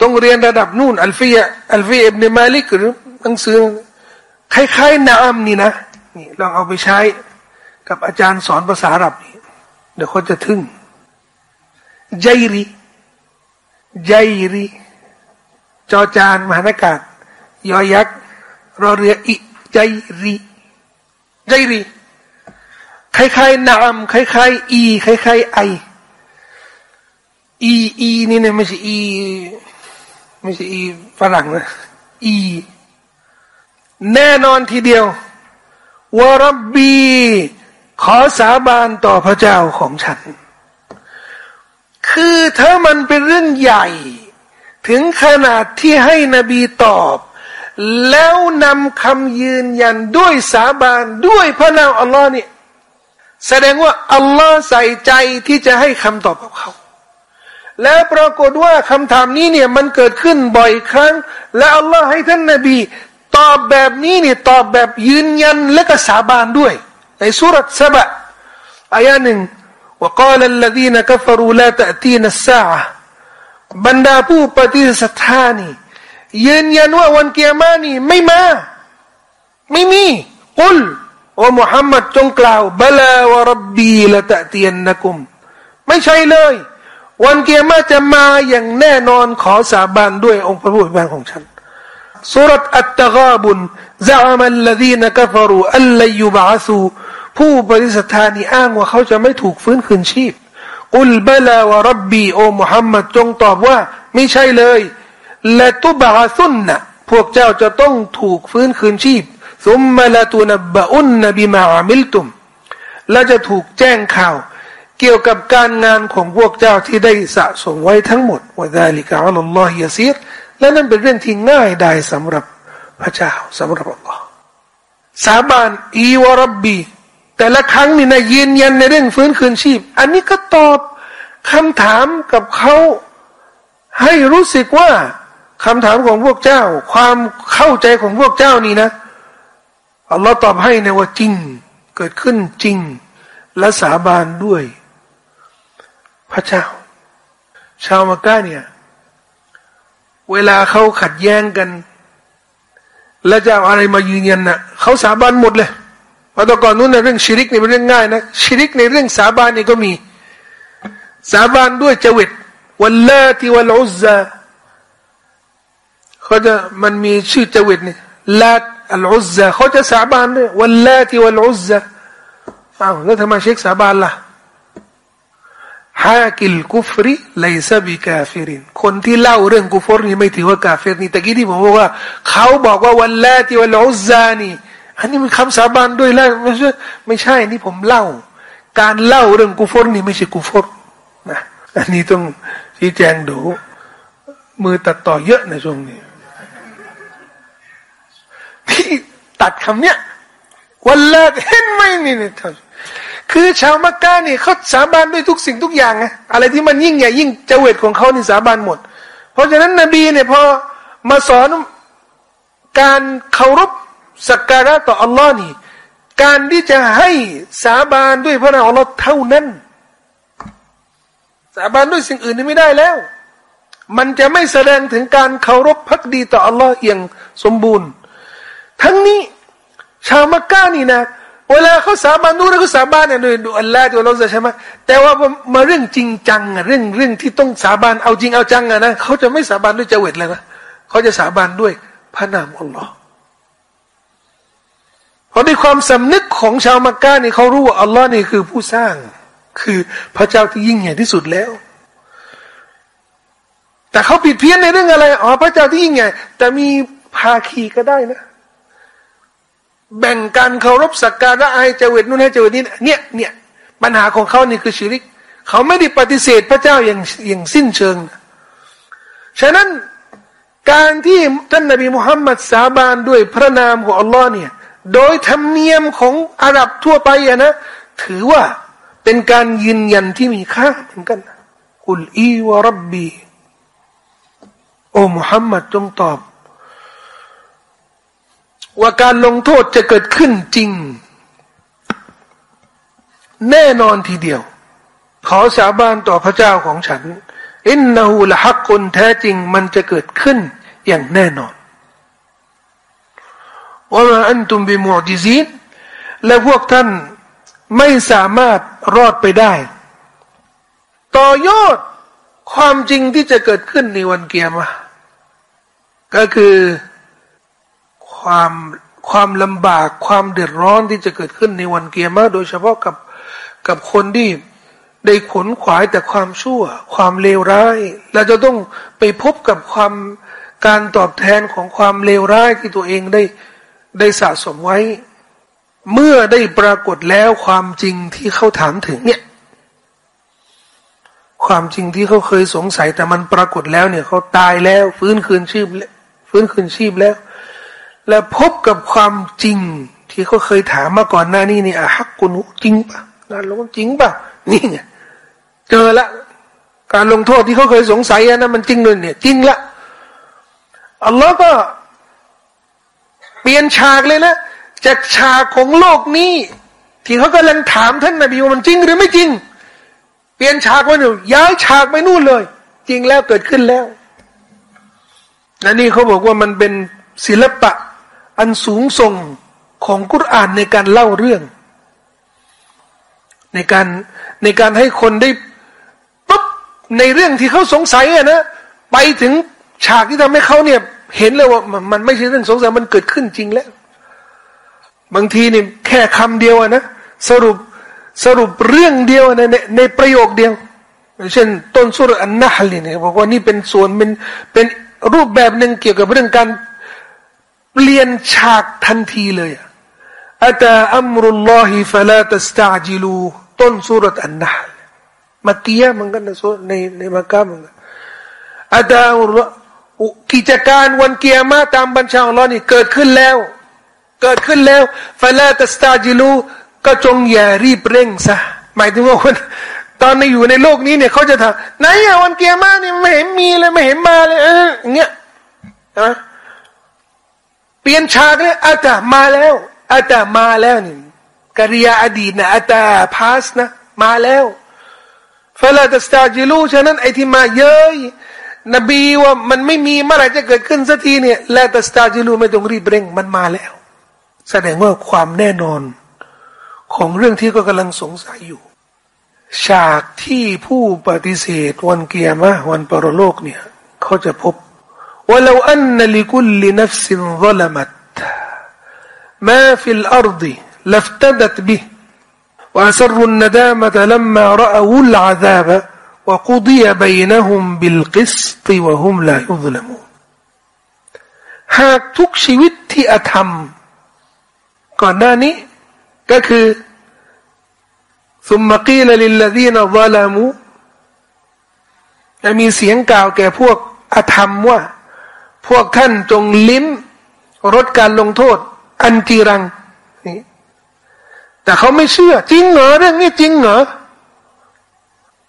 ต้องเรียนระดับนู่นอัลฟียอัลฟีเอบเนมาลิกหรือหนังสือคล้ายๆน้ำนี่นะนี่ลองเอาไปใช้กับอาจารย์สอนภาษาอาหรับนี่ เดี๋ยวคนจะทึ่งใจรีใจรีจอจานมหานากาศยอยักษ์รอเรืออิใจรีใจรีคล้ายๆนามคล้ายๆอีคล้ายๆไออีอีนี่เนี่ยไม่ใช่อีไม่ใช่อีฝรั่งนะอีแน่นอนทีเดียววรับบี ขอสาบานต่อพระเจ้าของฉัน คือถ้ามันเป็นเรื่องใหญ่ ถึงขนาดที่ให้นบีตอบ แล้วนำคำยืนยันด้วยสาบานด้วยพระนามอัลลอฮ์นี่แสดงว่าอัลลอฮ์ใส่ใจที่จะให้คำตอบกับเขา แล้วปรากฏว่าคำถามนี้เนี่ยมันเกิดขึ้นบ่อยครั้ง และอัลลอฮ์ให้ท่านนบี ตอบแบบนี้เนี่ยตอบแบบยืนยันและก็สาบานด้วย ในสุรัตสบะอายะหนึ่ง وقال الذين كفروا لا تأتينا الساعة บรรดาผู้ปฏิเสธานี่ยืนยันว่าวันเกียรมานี่ไม่มา ไม่มีกุลโอ้มุฮัมมัดจงกล่าวบลาวรับบีละตะเตียนนะกุม ไม่ใช่เลย วันเกียรมาจะมาอย่างแน่นอนขอสาบานด้วยองค์พระผู้เป็นของฉันสุรัตอัตตะกาบุน زعم الذين كفروا أن لن يبعثوا ผู้ปฏิสัทธานี่อ้างว่าเขาจะไม่ถูกฟื้นคืนชีพอุลบลาวรับบีโอมุฮัมมัดจงตอบว่า ไม่ใช่เลย และตุบาซุนนะพวกเจ้าจะต้องถูกฟื้นคืนชีพซุมมาลาตุนบะอุนนบิมาอามิลตุม และจะถูกแจ้งข่าว เกี่ยวกับการงานของพวกเจ้าที่ได้สะสมไว้ทั้งหมดว่าดาลิกะอัลลอฮฺยาซีรและนั่นเป็นเรื่องที่ง่ายได้สำหรับพระเจ้าสำหรับอัลลอฮ์สาบานอีวารับบี แต่ละครั้งนี่นะยืนยันในเรื่องฟื้นคืนชีพ อันนี้ก็ตอบคำถามกับเขาให้รู้สึกว่าคำถามของพวกเจ้า ความเข้าใจของพวกเจ้านี่นะอัลลอฮ์ตอบให้ในว่าจริง เกิดขึ้นจริง และสาบานด้วย พระเจ้า ชาวมักกะเนี่ย เวลาเขาขัดแย้งกัน แล้วจะเอาอะไรมายืนยันนะ่ะเขาสาบานหมดเลย พราะตก่อนนู้นในเรื่องชิริกนี่เป็นเรื่องง่ายนะชิริกในเรื่องสาบานนี่ก็มี สาบานด้วยจวิตวัลลาติวัลอุซซาเขาจะมันมีชื่อจวิตนี่ลาตอัลอุซซาเขาจะสาบานด้วยวัลลาติวัลอุซซาอ้าวแล้วทำไมเชคสาบานล่ะحاكي الكفر ليس بكافر คนที่เล่าเรื่องกุฟรนี่ไม่ถือว่ากาเฟรนี่ตะกี้ที่ผมบอกว่า เขาบอกว่าواللات والعزى นี่ อันนี้มันคำสาบานด้วยแล้วไม่ใช่ไม่ใช่นี่ผมเล่า การเล่าเรื่องกูฟรนี่ไม่ใช่กูฟรนะอันนี้ต้องชี้แจงดูมือตัดต่อเยอะในช่วงนี้ที่ตัดคำเนี้ยวันละเห็นไหมนี่เนี่ยคือชาวมักกะนี่เขาสาบานด้วยทุกสิ่งทุกอย่างไงอะไรที่มันยิ่งใหญ่ยิ่งเจวิตของเขานี่สาบานหมด เพราะฉะนั้นนบีเนี่ยพอมาสอนการเคารพ สักการะต่ออัลลอฮ์นี่ การที่จะให้สาบานด้วยพระนามอัลลอฮ์เท่านั้น สาบานด้วยสิ่งอื่นนี่ไม่ได้แล้ว มันจะไม่แสดงถึงการเคารพพักดีต่ออัลลอฮ์อย่างสมบูรณ์ ทั้งนี้ ชาวมักกะนี่นะเวลาเขาสาบานดูแล้วเขาสาบานเนี่ยดูอัลลอฮ์ตัวเราใช่ไหมแต่ว่ามาเรื่องจริงจังอะเรื่องเรื่องที่ต้องสาบานเอาจริงเอาจังอะนะเขาจะไม่สาบานด้วยเจวิตเลยนะเขาจะสาบานด้วยพระนามอัลลอฮ์ เพราะในความสำนึกของชาวมักกะนี่เขารู้ว่าอัลลอฮ์นี่คือผู้สร้าง คือพระเจ้าที่ยิ่งใหญ่ที่สุดแล้ว แต่เขาผิดเพี้ยนในเรื่องอะไรอ๋อพระเจ้าที่ยิ่งใหญ่แต่มีภาคีก็ได้นะ แบ่งการเคารพสักการะให้เจวิตนู่นให้เจวิตนี่เนี่ยเนี่ยปัญหาของเขานี่คือชีริก เขาไม่ได้ปฏิเสธพระเจ้าอย่างอย่างสิ้นเชิง ฉะนั้นการที่ท่านนบีมุฮัมมัดสาบานด้วยพระนามของอัลลอฮ์เนี่ย โดยธรรมเนียมของอาหรับทั่วไปอะนะถือว่าเป็นการยืนยันที่มีค่าเหมือนกันกุลอีวะรับบีโอ้มุฮัมมัดจงตอบ ว่าการลงโทษจะเกิดขึ้นจริง แน่นอนทีเดียว ขอสาบานต่อพระเจ้าของฉันอินนาหูละฮักคนแท้จริงมันจะเกิดขึ้นอย่างแน่นอน ว่าอันตุมบิมูจิซีนและพวกท่านไม่สามารถรอดไปได้ ต่อยอดความจริงที่จะเกิดขึ้นในวันเกียร์มาก็คือความความลำบากความเดือดร้อนที่จะเกิดขึ้นในวันเกียร์มาโดยเฉพาะกับกับคนที่ได้ขนขวายแต่ความชั่ว ความเลวร้าย และจะต้องไปพบกับความการตอบแทนของความเลวร้ายที่ตัวเองได้ ได้สะสมไว้ เมื่อได้ปรากฏแล้วความจริงที่เขาถามถึงเนี่ย ความจริงที่เขาเคยสงสัยแต่มันปรากฏแล้วเนี่ยเขาตายแล้ว ฟื้นคืนชีพฟื้นคืนชีพแล้ว และพบกับความจริงที่เขาเคยถามมาก่อนหน้านี้นี่อะฮักกุนุจริงปะงานลงจริงปะนี่ไงเจอละการลงโทษที่เขาเคยสงสัยนะมันจริงเลยเนี่ย จริงละอัลลอฮ์ก็ เปลี่ยนฉากเลยนะจากฉากของโลกนี้ ที่เขากำลังถามท่านนบีว่ามันจริงหรือไม่จริง เปลี่ยนฉากไปหนูย้ายฉากไปนู่นเลย จริงแล้วเกิดขึ้นแล้วและนี่เขาบอกว่ามันเป็นศิลปะ อันสูงส่งของกุรอานในการเล่าเรื่อง ในการในการให้คนได้ปุ๊บในเรื่องที่เขาสงสัยอะนะไปถึงฉากที่ทำให้เขาเนี่ย เห็นเลยว่ามันไม่ใช่เรื่องสงสัยมันเกิดขึ้นจริงแล้ว บางทีนี่แค่คำเดียวนะสรุปสรุปเรื่องเดียวในในประโยคเดียว เช่น ต้นสุรอันนะฮลีเนี่ยบอกว่านี่เป็นส่วนเป็นเป็นรูปแบบหนึ่งเกี่ยวกับเรื่องการเปลี่ยนฉากทันทีเลยอัตาอัมรุลลอฮิฟะลาตัสตาจิลูต้นสุรอันนะฮลมาเกียมันกันในในในมักกะมันอัตาอัล กิจการวันเกียร์มาตามบัญชาของเรานี่เกิดขึ้นแล้ว เกิดขึ้นแล้วฟาลาตสตาจิลูก็จงอย่ารีบเร่งซะหมายถึงว่าคนตอนในอยู่ในโลกนี้เนี่ยเขาจะถามไหนอะวันเกียร์มาเนี่ยไม่เห็นมีเลยไม่เห็นมาเลยเอออย่างเงี้ยนะเปลี่ยนฉากเลยอาตามาแล้วอาตามาแล้วนี่กริยาอดีตนะอาตาพาสนะ มาแล้วฟาลาตสตาจิลูฉะนั้นไอ้ที่มาเยอะ นบีว่ามันไม่มีเมื่อไหร่จะเกิดขึ้นสักทีเนี่ยและตัสตาจิลูไม่ต้องรีบเร่งมันมาแล้ว แสดงว่าความแน่นอน ของเรื่องที่ก็กำลังสงสัยอยู่ ฉากที่ผู้ปฏิเสธวันกิยามะฮ์วันปรโลกเนี่ย เขาจะพบولو أن لكل نفس ظلمت ما في الأرض لافتدت به وأسروا الندامة لما رأوا العذاب وقضي بينهم بالقسط وهم لا يظلمون หากทุกชีวิตที่อธรรม ก่อนหน้านี้ ก็คือ ثم قيل للذين ظلموا จะมีเสียงกล่าวแก่พวกอธรรมว่า พวกท่านจงลิ้มรสการลงโทษ อันจีรังนี่แต่เขาไม่เชื่อ จริงเหรอเรื่องนี้จริงเหรอ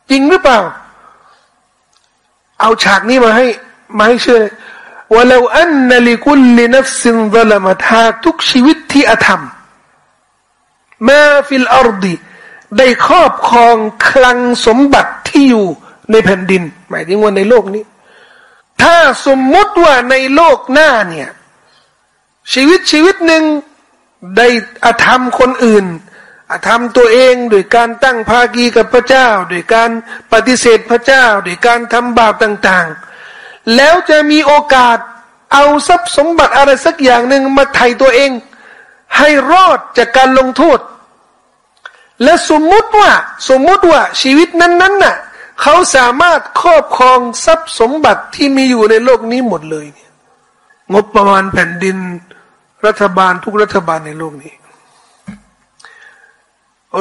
จริงหรือเปล่า เอาฉากนี้มาให้มาให้เชื่อولو أن لكل نفس ظلمت ทุกชีวิตที่อธรรม ما في الأرض ได้ครอบครองคลังสมบัติที่อยู่ในแผ่นดิน หมายถึงว่าในโลกนี้ ถ้าสมมติว่าในโลกหน้าเนี่ย ชีวิตชีวิตหนึ่งได้อธรรมคนอื่น ทำตัวเองโดยการตั้งภาคีกับพระเจ้า โดยการปฏิเสธพระเจ้า โดยการทำบาปต่างๆ แล้วจะมีโอกาสเอาทรัพย์สมบัติอะไรสักอย่างหนึ่งมาไถ่ตัวเอง ให้รอดจากการลงโทษ และสมมุติว่าสมมุติว่าชีวิตนั้นๆน่ะเขาสามารถครอบครองทรัพย์สมบัติที่มีอยู่ในโลกนี้หมดเลยเนี่ยงบประมาณแผ่นดินรัฐบาลทุกรัฐบาลในโลกนี้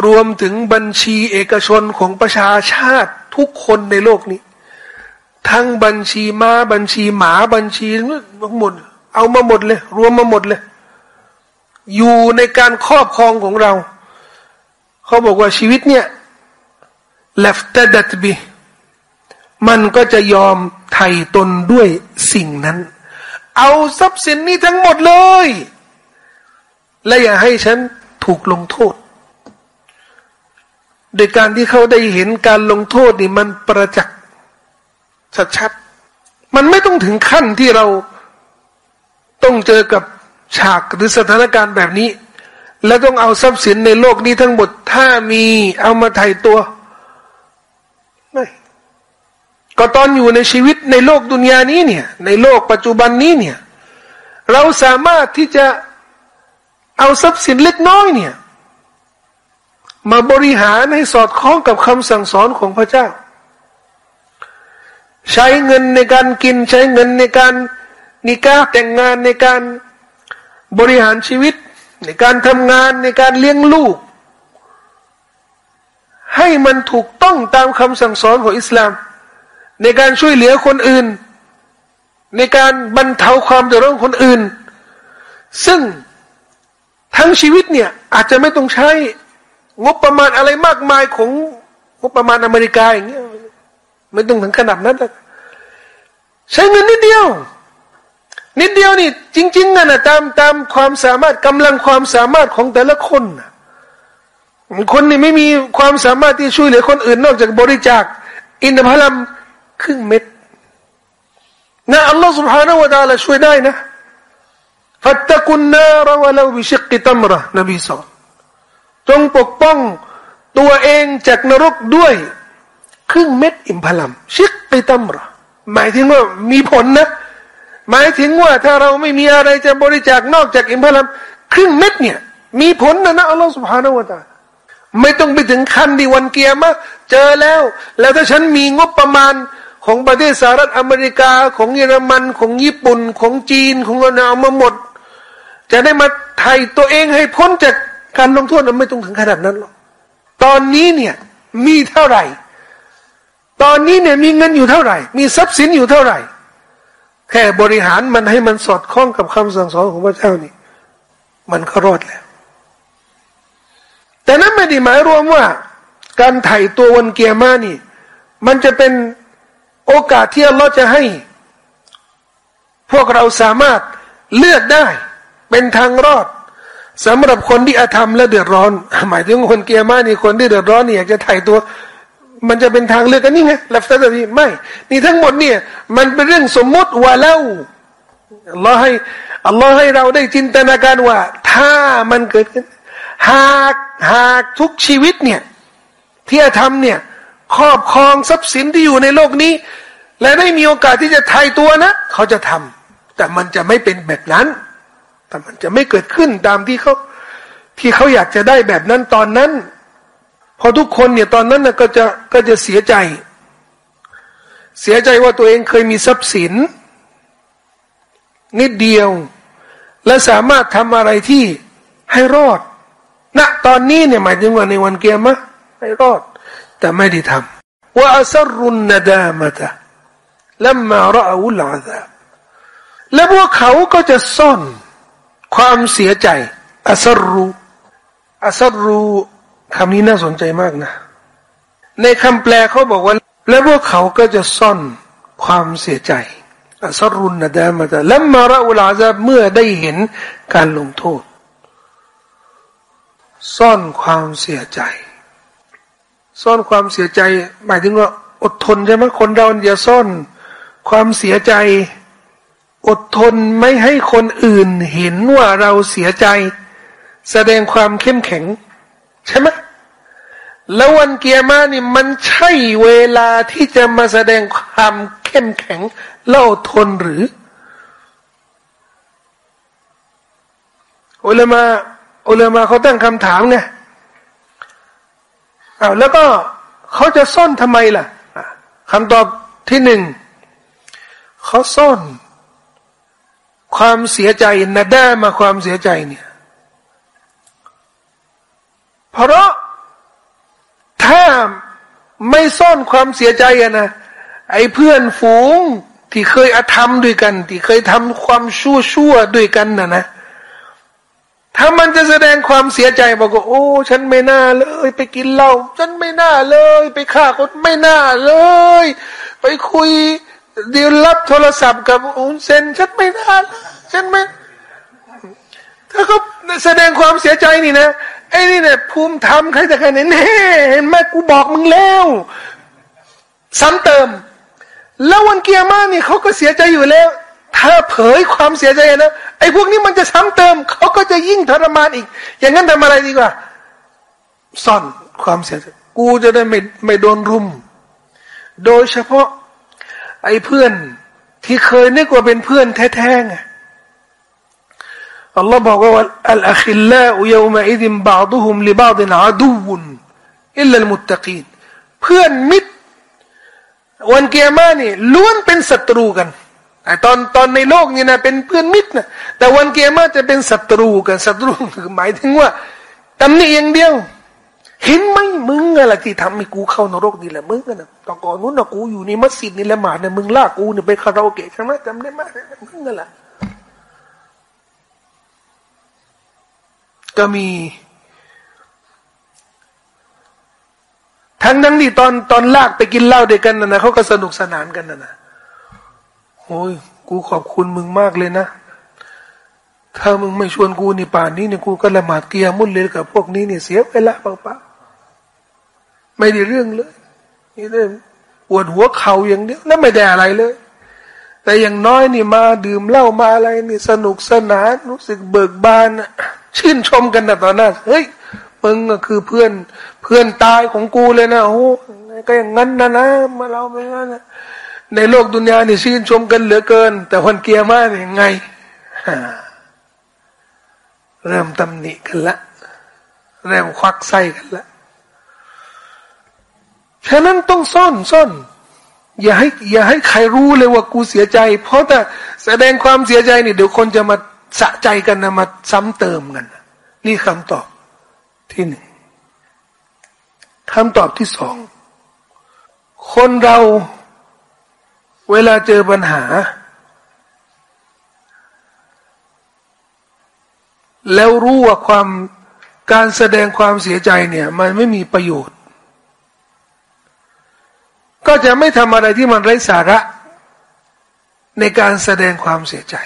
รวมถึงบัญชีเอกชนของประชาชาติทุกคนในโลกนี้ ทั้งบัญชีมา้าบัญชีหมาบัญชีหมด เอามาหมดเลย รวมมาหมดเลย อยู่ในการครอบครองของเรา เขาบอกว่าชีวิตเนี่ยลฟตดัตบีมันก็จะยอมไถ่ตนด้วยสิ่งนั้น เอาทรัพย์สินนี้ทั้งหมดเลย และอย่าให้ฉันถูกลงโทษ โดยการที่เขาได้เห็นการลงโทษนี่มันประจักษ์ชัดๆมันไม่ต้องถึงขั้นที่เราต้องเจอกับฉากหรือสถานการณ์แบบนี้ แล้วต้องเอาทรัพย์สินในโลกนี้ทั้งหมดถ้ามีเอามาไถ่ตัวไม่ก็ตอนอยู่ในชีวิตในโลกดุนยานี้เนี่ย ในโลกปัจจุบันนี้เนี่ย เราสามารถที่จะเอาทรัพย์สินเล็กน้อยเนี่ย มาบริหารให้สอดคล้องกับคำสั่งสอนของพระเจ้า ใช้เงินในการกินใช้เงินในการนิกาแต่งงานในการบริหารชีวิต ในการทำงานในการเลี้ยงลูก ให้มันถูกต้องตามคำสั่งสอนของอิสลาม ในการช่วยเหลือคนอื่น ในการบรรเทาความเดือดร้อนคนอื่น ซึ่งทั้งชีวิตเนี่ยอาจจะไม่ต้องใช้ งบประมาณอะไรมากมายของงบประมาณอเมริกาอย่างเงี้ยไม่ต้องถึงขนาดนั้นใช้เงินนิดเดียวนิดเดียวนี่จริงๆนะตามตามความสามารถกำลังความสามารถของแต่ละคนนะคนนี่ไม่มีความสามารถที่ช่วยเหลือคนอื่น นอกจากบริจาค อินทผลัมครึ่งเม็ดนะอัลลอฮฺ سبحانه และ تعالى ช่วยได้นะฟัตตะกุนนารวะลาวิชิกิตัมระนบีสอน จงปกป้องตัวเองจากนรกด้วย ครึ่งเม็ดอิมพลัม ชิกไปตัมรหมายถึงว่ามีผลนะ หมายถึงว่าถ้าเราไม่มีอะไรจะบริจาคนอกจากอิมพลัม ครึ่งเม็ดเนี่ย มีผลนะนะอัลลอฮฺสุบฮานาวะตาไม่ต้องไปถึงขั้นดีวันเกียร์มาเจอแล้ว แล้วถ้าฉันมีงบประมาณของประเทศสหรัฐอเมริกาของเยอรมันของญี่ปุ่นของจีนของเราเอามาหมด จะได้มาไถ่ตัวเองให้พ้นจาก การลงโทษไม่ต้องถึงขนาดนั้นหรอกตอนนี้เนี่ยมีเท่าไหร่ ตอนนี้เนี่ยมีเงินอยู่เท่าไหร่ มีทรัพย์สินอยู่เท่าไหร่ แค่บริหารมันให้มันสอดคล้องกับคำสั่งสอนของพระเจ้านี่ มันก็รอดแล้ว แต่นั้นไม่ได้หมายรวมว่า การไถ่ตัววันเกียร์มานี่ มันจะเป็นโอกาสที่เราจะให้ พวกเราสามารถเลือกได้ เป็นทางรอด สำหรับคนที่อาธรรมและเดือดร้อน หมายถึงคนเกียร์มานี่คนที่เดือดร้อนนี่อยากจะไถ่ตัว มันจะเป็นทางเลือกกันนี่ไงลัฟตาดีไม่ นี่ทั้งหมดเนี่ย มันเป็นเรื่องสมมุติว่าแล้วอัลลอฮ์ให้อัลลอฮ์ให้เราได้จินตนาการว่า ถ้ามันเกิดขึ้น หากหากทุกชีวิตเนี่ย ที่จะทำเนี่ยครอบครองทรัพย์สินที่อยู่ในโลกนี้ และได้มีโอกาสที่จะทายตัวนะ เขาจะทำแต่มันจะไม่เป็นแบบนั้น แต่มันจะไม่เกิดขึ้นตามที่เขาที่เขาอยากจะได้แบบนั้นตอนนั้น พอทุกคนเนี่ยตอนนั้นนะก็จะก็จะเสียใจ เสียใจว่าตัวเองเคยมีทรัพย์สิน นิดเดียว และสามารถทำอะไรที่ให้รอดณนะตอนนี้เนี่ยหมายถึงว่าในวันเกียรมะให้รอด แต่ไม่ได้ทำว่าอัสรุนนดามะตะลัมมารออุลอาซาและพวกเขาก็จะซ่อน ความเสียใจ อัสรุอัสรุคำนี้น่าสนใจมากนะ ในคำแปลเขาบอกว่า และพวกเขาก็จะซ่อนความเสียใจอัสรุนนะดามาตะแล้วมาระอุลาซาเมื่อได้เห็นการลงโทษ ซ่อนความเสียใจ ซ่อนความเสียใจ หมายถึงว่าอดทนใช่ไหมคนเราอย่าซ่อนความเสียใจ อดทนไม่ให้คนอื่นเห็นว่าเราเสียใจ แสดงความเข้มแข็ง ใช่ไหมแล้ววันเกียร์มานี่มันใช่เวลาที่จะมาแสดงความเข้มแข็งเล่าทนหรืออุลามาอุลามาเขาตั้งคำถามไงอ้าวแล้วก็เขาจะซ่อนทำไมล่ะคำตอบที่หนึ่งเขาซ่อน ความเสียใจนาด้ามาความเสียใจเนี่ยเพราะถ้าไม่ซ่อนความเสียใจอะนะไอ้เพื่อนฝูงที่เคยอธรรมด้วยกัน ที่เคยทำความชั่วชั่วด้วยกันนะนะถ้ามันจะแสดงความเสียใจบอกว่าโอ้ ฉันไม่น่าเลย ไปกินเหล้าฉันไม่น่าเลย ไปฆ่าคนไม่น่าเลย ไปคุย ดี๋ยวรับโทรศัพท์กับอุนเซนฉันไม่น่าฉันไม่ถ้าเขาแสดงความเสียใจนี่นะไอ้นี่เนี่ยภูมิธรรมใครจะใครเนี่ยแน่เห็นไหมกูบอกมึงแล้วซ้ำเติม แล้ววันเกียร์มานี่เขาก็เสียใจอยู่แล้ว ถ้าเผยความเสียใจนะไอ้พวกนี้มันจะซ้ำเติมเขาก็จะยิ่งทรมานอีก อย่างนั้นทำอะไรดีกว่าซ่อนความเสียใจกูจะได้ไม่ไม่โดนรุม โดยเฉพาะ ไอ้เพื่อน ที่เคยนึกว่าเป็นเพื่อนแท้ๆไงอัลลอฮ์บอกว่าอัลอัคิลลาอุยามอิดิมบาดุฮุมลิบาดินอาดูวุนอิลลัลมุตตะกีนเพื่อนมิตรวันเกียร์มานี่ล้วนเป็นศัตรูกันไอตอนตอนในโลกนี่นะเป็นเพื่อนมิตรนะแต่วันเกียร์มาจะเป็นศัตรูกันศัตรูหมายถึงว่าตำหนิอย่างเดียว เห็นไหมมึงอะไรที่ทำให้กูเข้านรกนี่แหละมึงนะตอนก่อนนู้นนะกูอยู่ในมัสยิดนี่ละหมาดเนี่ยมึงลากกูเนี่ยไปคาราโอเกะใช่ไหมจำได้ไหมมึงนั่นแหละก็มีทั้งนั้นที่ตอนตอนลากไปกินเหล้าเด็กกันนะนะเขาก็สนุกสนานกันนะนะโอ้ยกูขอบคุณมึงมากเลยนะถ้ามึงไม่ชวนกูนี่ป่านนี้เนี่ยกูก็ละหมาดเกียร์มุนเลยกับพวกนี้เนี่ยเสียเวลาเปล่าๆ ไม่ได้เรื่องเลยนี่เรื่องปวดหัวเข่าอย่างเดียวแล้วไม่ได้อะไรเลย แต่อย่างน้อยนี่มาดื่มเหล้ามาอะไรนี่สนุกสนานรู้สึกเบิกบานชื่นชมกันนะตอนนั้นเฮ้ยมึงก็คือเพื่อนเพื่อนตายของกูเลยนะโอ้ก็อย่างนั้นนะนะมาเราไม่งั้นนะในโลกดุนยานี่ชื่นชมกันเหลือเกิน แต่วันเกียร์มาเนี่ยไงเริ่มตำหนิกันละ เริ่มควักไส้กันละ ฉะนั้นต้องซ่อนซ่อนอย่าให้ อย่าให้ใครรู้เลยว่ากูเสียใจ เพราะถ้าแสดงความเสียใจนี่เดี๋ยวคนจะมาสะใจกันนะมาซ้ำเติมกัน นี่คำตอบที่หนึ่งคำตอบที่สอง คนเราเวลาเจอปัญหา แล้วรู้ว่าความการแสดงความเสียใจเนี่ย มันไม่มีประโยชน์ ก็จะไม่ทำอะไรที่มันไร้สาระ ในการแสดงความเสียใจ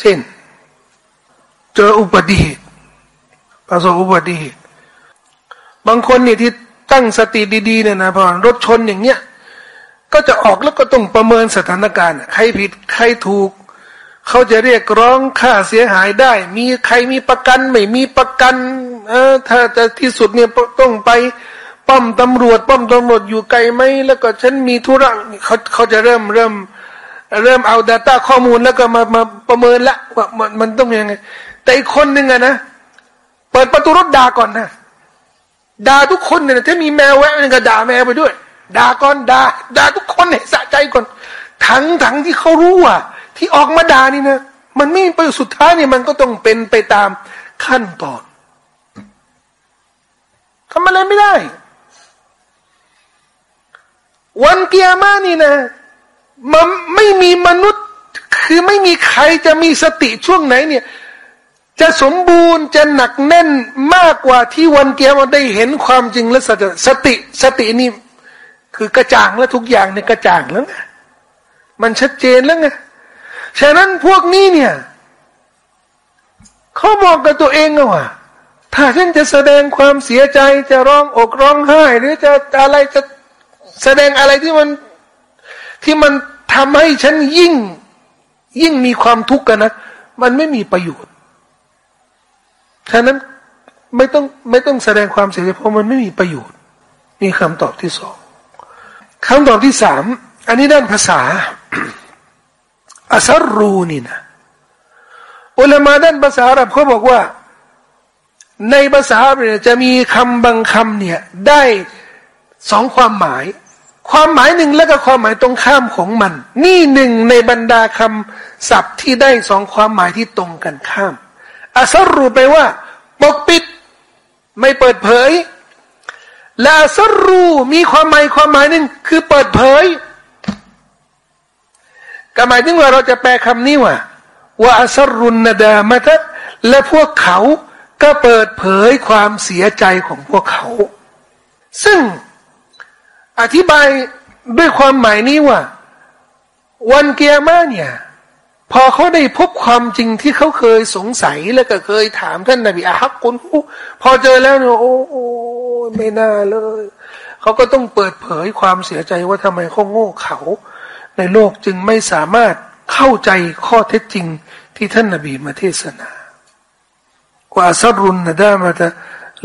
เช่น เจออุบัติเหตุประสบอุบัติเหตุบางคนเนี่ยที่ตั้งสติดีๆเนี่ยนะพอรถชนอย่างเนี้ยก็จะออกแล้วก็ต้องประเมินสถานการณ์ ใครผิดใครถูก เขาจะเรียกร้องค่าเสียหายได้ มีใครมีประกัน ไม่มีประกัน เออถ้าจะที่สุดเนี่ยต้องไป ป้อมตำรวจ ป้อมตำรวจอยู่ไกลไหมแล้วก็ฉันมีธุระเขาเขาจะเริ่มเริ่ม เริ่มเอา Data ข้อมูลแล้วก็มามาประเมินละว่ามันมันต้องยังไง แต่อีกคนหนึ่งอะนะเปิดประตูรถด่าก่อนนะด่าทุกคนเนี่ยถ้ามีแมวแวะมันก็ด่าแมวไปด้วยด่าก่อนด่าด่าทุกคนให้สะใจก่อนทั้งทั้งที่เขารู้ว่าที่ออกมาด่านี่นะมันไม่ไปสุดท้ายเนี่ยมันก็ต้องเป็นไปตามขั้นตอนทำอะไรไม่ได้ วันกิยามะฮ์นี่นะมันไม่มีมนุษย์ คือไม่มีใครจะมีสติช่วงไหนเนี่ย จะสมบูรณ์จะหนักแน่นมากกว่าที่วันกิยามะฮ์ได้เห็นความจริงและสติสติสตินี่คือกระจ่างแล้วทุกอย่างเนี่ยกระจ่างแล้วไงมันชัดเจนแล้วไงฉะนั้นพวกนี้เนี่ยเขาบอกกับตัวเองว่าถ้าฉันจะแสดงความเสียใจจะร้องอกร้องไห้ หรือจะอะไรจะ แสดงอะไรที่มันที่มันทำให้ฉันยิ่ง ยิ่งมีความทุกข์กันนะมันไม่มีประโยชน์ฉะนั้นไม่ต้องไม่ต้องแสดงความเสียใจเพราะมันไม่มีประโยชน์นี่คำตอบที่สองคำตอบที่สามอันนี้ด้านภาษาอัสรูนี่นะอุลามาด้านภาษาอาหรับเขาบอกว่า ในภาษาอาหรับเนี่ยจะมีคำบางคำเนี่ย ได้สองความหมาย ความหมายหนึ่งแล้วก็ความหมายตรงข้ามของมัน นี่หนึ่งในบรรดาคำศัพท์ที่ได้สองความหมายที่ตรงกันข้ามอัสรูไปว่า ปกปิด ไม่เปิดเผย และอัสรูมีความหมายความหมายหนึ่งคือเปิดเผยก็หมายถึงว่าเราจะแปลคำนี้ว่าว่าอัสรุนนดามะทะและพวกเขาก็เปิดเผยความเสียใจของพวกเขา ซึ่ง อธิบายด้วยความหมายนี้ว่า วันเกียร์มาเนี่ย พอเขาได้พบความจริงที่เขาเคยสงสัยแล้วก็เคยถามท่านนบีอาฮักกุนพอเจอแล้วเนี่ยโอ้โอไม่น่าเลยเขาก็ต้องเปิดเผยความเสียใจว่าทำไมเขาโง่เขา ในโลกจึงไม่สามารถเข้าใจข้อเท็จจริงที่ท่านนบีมาเทศนาว่าสรุนนดามะตะ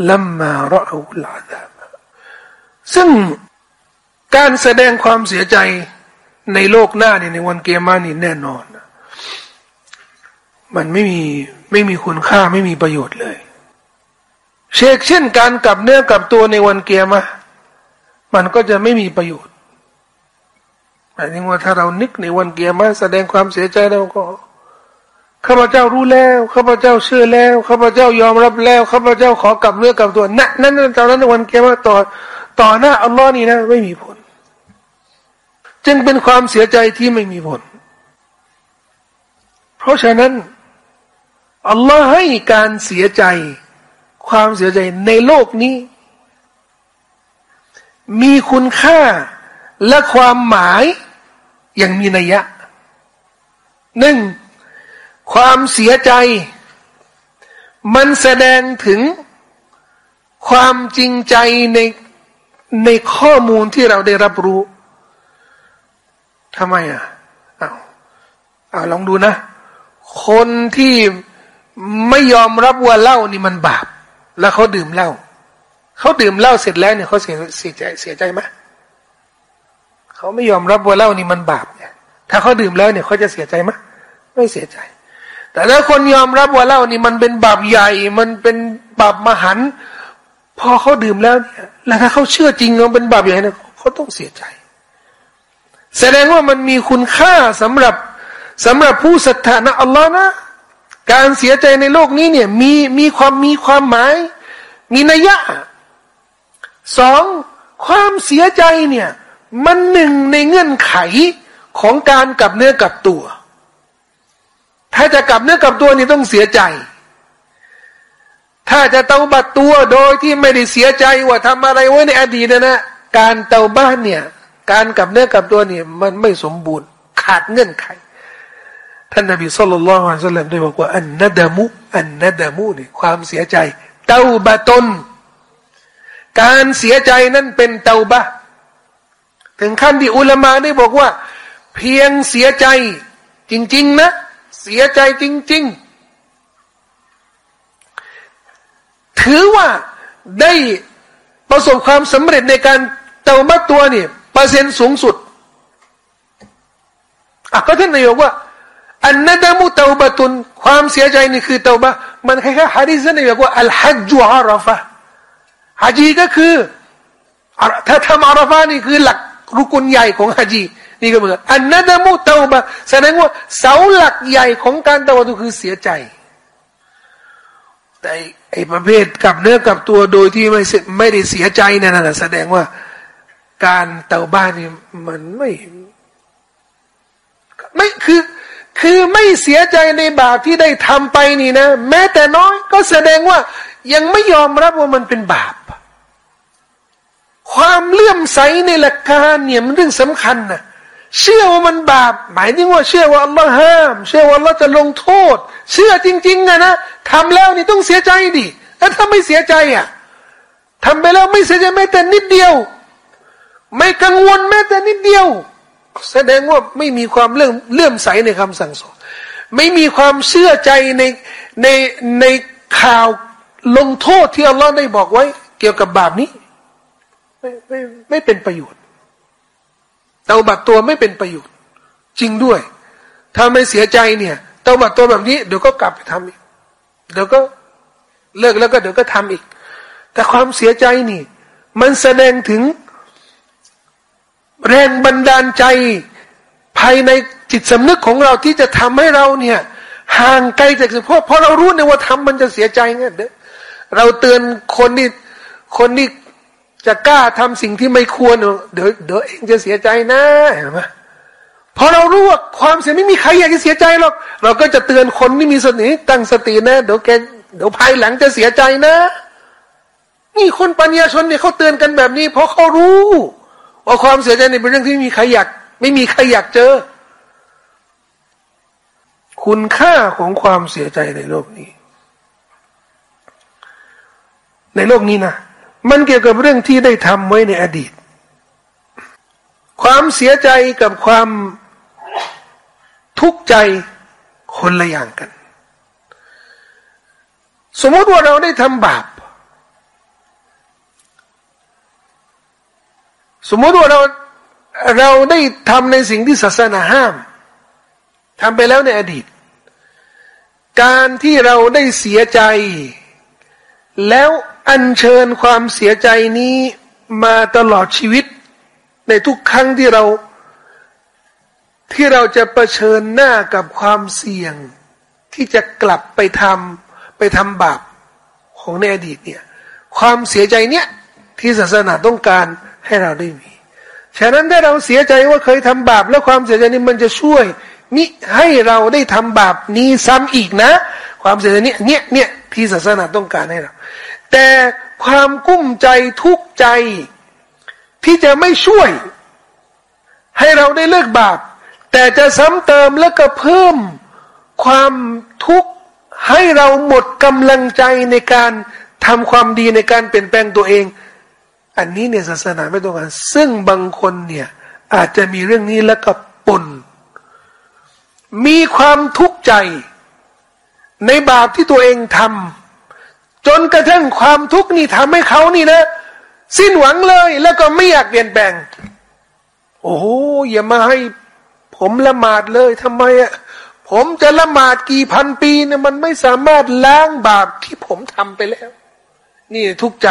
ลัมมาระอุลาดามซึ่ง การแสดงความเสียใจในโลกหน้าเนี่ยในวันเกียร์มานี่แน่นอน มันไม่มีไม่มีคุณค่าไม่มีประโยชน์เลย เชกเช่นการกลับเนื้อกลับตัวในวันเกียร์มามันก็จะไม่มีประโยชน์หมายถึงว่าถ้าเรานึกในวันเกียร์มาแสดงความเสียใจเราก็ข้าพเจ้ารู้แล้วข้าพเจ้าเชื่อแล้วข้าพเจ้ายอมรับแล้วข้าพเจ้าขอกลับเนื้อกลับตัวนั่นนั่นตอนนั้นในวันเกียร์มาต่อต่อหน้าอัลลอฮ์นี่นะ ไม่มีผล จึงเป็นความเสียใจที่ไม่มีผล เพราะฉะนั้นอัลลอฮ์ให้การเสียใจ ความเสียใจในโลกนี้ มีคุณค่าและความหมายอย่างมีนัยยะหนึ่งความเสียใจ มันแสดงถึงความจริงใจในในข้อมูลที่เราได้รับรู้ ทำไมอะเอาเอาลองดูนะ คนที่ไม่ยอมรับว่าเหล้านี่มันบาป แล้วเขาดื่มเหล้าเขาดื่มเหล้าเสร็จแล้วเนี่ยเขาเสียเสียใจเสียใจไหมเขาไม่ยอมรับว่าเหล้านี่มันบาปเนี่ยถ้าเขาดื่มแล้วเนี่ยเขาจะเสียใจไหมไม่เสียใจ แต่ถ้าคนยอมรับว่าเหล้านี่มันเป็นบาปใหญ่ มันเป็นบาปมหันพอเขาดื่มแล้วเนี่ยแล้วถ้าเขาเชื่อจริงว่าเป็นบาปใหญ่เนี่ยเขาต้องเสียใจ แสดงว่ามันมีคุณค่าสำหรับสำหรับผู้ศรัทธานะอัลลอฮ์นะ การเสียใจในโลกนี้เนี่ยมีมีความมีความหมาย มีนัยยะสองความเสียใจเนี่ยมันหนึ่งในเงื่อนไขของการกลับเนื้อกลับตัว ถ้าจะกลับเนื้อกลับตัวนี่ต้องเสียใจ ถ้าจะเตาบัดตัวโดยที่ไม่ได้เสียใจว่าทำอะไรไว้ในอดีตนะนะการเตาบ้านเนี่ย การกับเนื้อกับตัวนี่มันไม่สมบูรณ์ ขาดเงื่อนไข ท่านนบีสุลต่านละฮ์สัลลัมได้บอกว่าอันนัดมุอันนัดมุนี่ความเสียใจ เตาบะตน การเสียใจนั้นเป็นเตาบะถึงขั้นที่อุลามาได้บอกว่า เพียงเสียใจจริง ๆ นะ เสียใจจริง ๆ ถือว่าได้ประสบความสำเร็จในการเตาบะตัวนี่ เปอร์เซ็นต์สูงสุดอะก็ท่านนายกว่า อันนัดมุเตาบะตุนความเสียใจนี่คือเตาบะมันแคล้ายๆฮะดิษนี่บอกว่าอัลฮัจจุอาราฟะฮัจีก็คือถ้าทำอาราฟะนี่คือหลักรุกุนใหญ่ของฮัจีนี่ก็เหมือนอันนัดมุเตาบะแสดงว่าเสาหลักใหญ่ของการเตาบะตุคือเสียใจแต่ไอ้ประเภทกับเนื้อกับตัวโดยที่ไม่ไม่ได้เสียใจนั่นนะแสดงว่า การเตาบ้านนี่มันไม่ไม่คือ คือไม่เสียใจในบาปที่ได้ทำไปนี่นะ แม้แต่น้อยก็แสดงว่า ยังไม่ยอมรับว่ามันเป็นบาป ความเลื่อมใสในหลักการเนี่ยมันเรื่องสำคัญนะเชื่อว่ามันบาป หมายถึงว่าเชื่อว่าอัลลอฮ์ห้าม เชื่อว่าอัลลอฮ์จะลงโทษ เชื่อจริงๆนะนะทำแล้วนี่ต้องเสียใจดิแล้วถ้าไม่เสียใจอะทำไปแล้วไม่เสียใจแม้แต่นิดเดียว ไม่กังวลแม้แต่นิดเดียว แสดงว่าไม่มีความเลื่อมเลื่อมใสในคำสั่งสอน ไม่มีความเชื่อใจในในในข่าวลงโทษที่อัลลอฮ์ได้บอกไว้ เกี่ยวกับบาปนี้ ไม่ไม่ไม่เป็นประโยชน์เตาบัตตัวไม่เป็นประโยชน์ จริงด้วย ถ้าไม่เสียใจเนี่ยเตาบัตตัวแบบนี้เดี๋ยวก็กลับไปทำอีกเดี๋ยวก็เลิกแล้วก็เดี๋ยวก็ทำอีก แต่ความเสียใจนี่ มันแสดงถึง แรงบันดาลใจ ภายในจิตสำนึกของเราที่จะทำให้เราเนี่ย ห่างไกลจากสิ่งพราะเพราะเรารู้ในว่าทำมันจะเสียใจไงเด้อเราเตือนคนที่คนที่จะกล้าทำสิ่งที่ไม่ควรเดี๋ยวเดี๋ยวเองจะเสียใจนะเห็นไหมพอเรารู้ว่าความเสียไม่มีใครอยากจะเสียใจหรอก เราก็จะเตือนคนที่มีสติตั้งสตินะเดี๋ยวแกเดี๋ยวภายหลังจะเสียใจนะ นี่คนปัญญาชนเนี่ยเขาเตือนกันแบบนี้ เพราะเขารู้ ว่าความเสียใจนี่เป็นเรื่องที่ไม่มีใครอยาก ไม่มีใครอยากเจอ คุณค่าของความเสียใจในโลกนี้ ในโลกนี้นะมันเกี่ยวกับเรื่องที่ได้ทำไว้ในอดีต ความเสียใจกับความทุกข์ใจคนละอย่างกัน สมมติว่าเราได้ทำบาป สมมติว่าเราเราได้ทำในสิ่งที่ศาสนาห้ามทำไปแล้วในอดีต การที่เราได้เสียใจ แล้วอัญเชิญความเสียใจนี้มาตลอดชีวิต ในทุกครั้งที่เรา ที่เราจะะเผชิญหน้ากับความเสี่ยง ที่จะกลับไปทำไปทำบาปของในอดีตเนี่ย ความเสียใจเนี้ยที่ศาสนาต้องการ ให้เราได้มี ฉะนั้นถ้าเราเสียใจว่าเคยทำบาปแล้วความเสียใจนี้มันจะช่วยมิให้เราได้ทำบาปนี้ซ้ำอีกนะ ความเสียใจนี้เนี่ยเนี่ยที่ศาสนาต้องการให้เรา แต่ความกุ้มใจทุกใจ ที่จะไม่ช่วย ให้เราได้เลิกบาป แต่จะซ้ำเติมแล้วก็เพิ่มความทุกข์ให้เราหมดกำลังใจในการทำความดีในการเปลี่ยนแปลงตัวเอง อันนี้เนี่ยศาสนาไม่ต้องการซึ่งบางคนเนี่ยอาจจะมีเรื่องนี้แล้วก็ปนมีความทุกข์ใจ ในบาปที่ตัวเองทำจนกระทั่งความทุกข์นี่ทำให้เขานี่นะ สิ้นหวังเลยแล้วก็ไม่อยากเปลี่ยนแปลง โอ้โหอย่ามาให้ ผมละหมาดเลยทำไมอะผมจะละหมาดกี่พันปีเนี่ยมันไม่สามารถล้างบาปที่ผมทำไปแล้ว นี่ทุกข์ใจ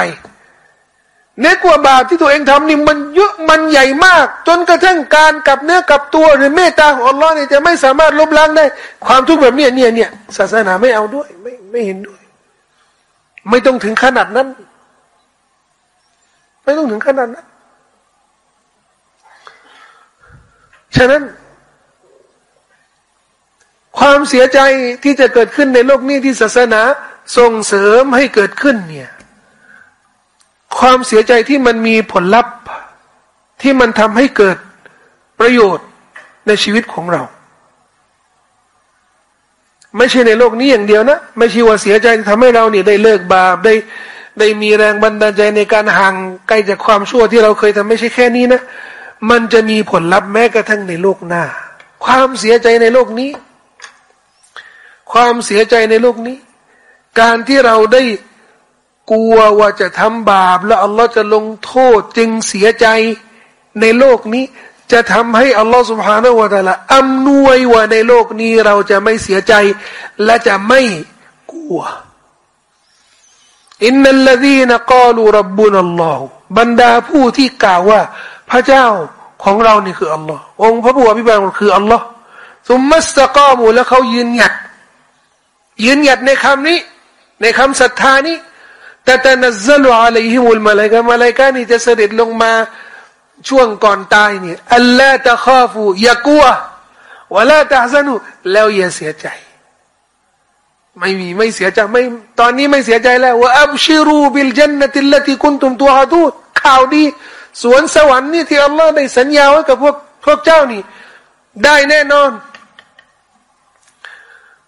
นื้อกว่าบาปที่ตัวเองทำนี่มันเยอะมันใหญ่มาก จนกระทั่งการกับเนื้อกับตัวหรือเมตตาของอัลลอฮ์เนี่ยจะไม่สามารถลบล้างได้ ความทุกข์แบบนี้เนี่ยเนี่ยศาสนาไม่เอาด้วย ไม่ไม่เห็นด้วย ไม่ต้องถึงขนาดนั้น ไม่ต้องถึงขนาดนั้น ฉะนั้น ความเสียใจที่จะเกิดขึ้นในโลกนี้ที่ศาสนาส่งเสริมให้เกิดขึ้นเนี่ย ความเสียใจที่มันมีผลลัพธ์ ที่มันทำให้เกิดประโยชน์ในชีวิตของเรา ไม่ใช่ในโลกนี้อย่างเดียวนะ ไม่ใช่ว่าเสียใจทำให้เราเนี่ยได้เลิกบาปได้ได้มีแรงบันดาลใจในการห่างไกลจากความชั่วที่เราเคยทำไม่ใช่แค่นี้นะ มันจะมีผลลัพธ์แม้กระทั่งในโลกหน้า ความเสียใจในโลกนี้ ความเสียใจในโลกนี้ การที่เราได้ กลัวว่าจะทำบาป แล้วอัลลอฮ์จะลงโทษจึงเสียใจในโลกนี้ จะทำให้อัลลอฮ์สุบฮานาวะตะละอำนวยว่าในโลกนี้เราจะไม่เสียใจ และจะไม่กลัวอินนัลลดีนกาลูรับบุนอัลลอฮ์บรรดาผู้ที่กล่าวว่า พระเจ้าของเรานี่คืออัลลอฮ์องค์พระผู้อภิบาลคืออัลลอฮ์สุมมัสตะกามูแล้วเขายืนหยัดยืนหยัดในคำนี้ ในคำศรัทธานี้ แต่ตนัซลุอะลัยฮิมุลมาลายกามาลายกานี่จะเสด็จลงมาช่วงก่อนตายเนี่ยอัลลอฮตะข้าฟูอย่ากลัววะลาตะฮซานุแล้วอย่าเสียใจ ไม่มีไม่เสียใจไม่ตอนนี้ไม่เสียใจแล้วว่าอับชิรูบิลจันนติลลติคุนตุมตัวฮาดูข่าวดีสวนสวรรค์นี่ที่อัลลอฮ์ได้สัญญาไว้กับพวกพวกเจ้านี่ ได้แน่นอน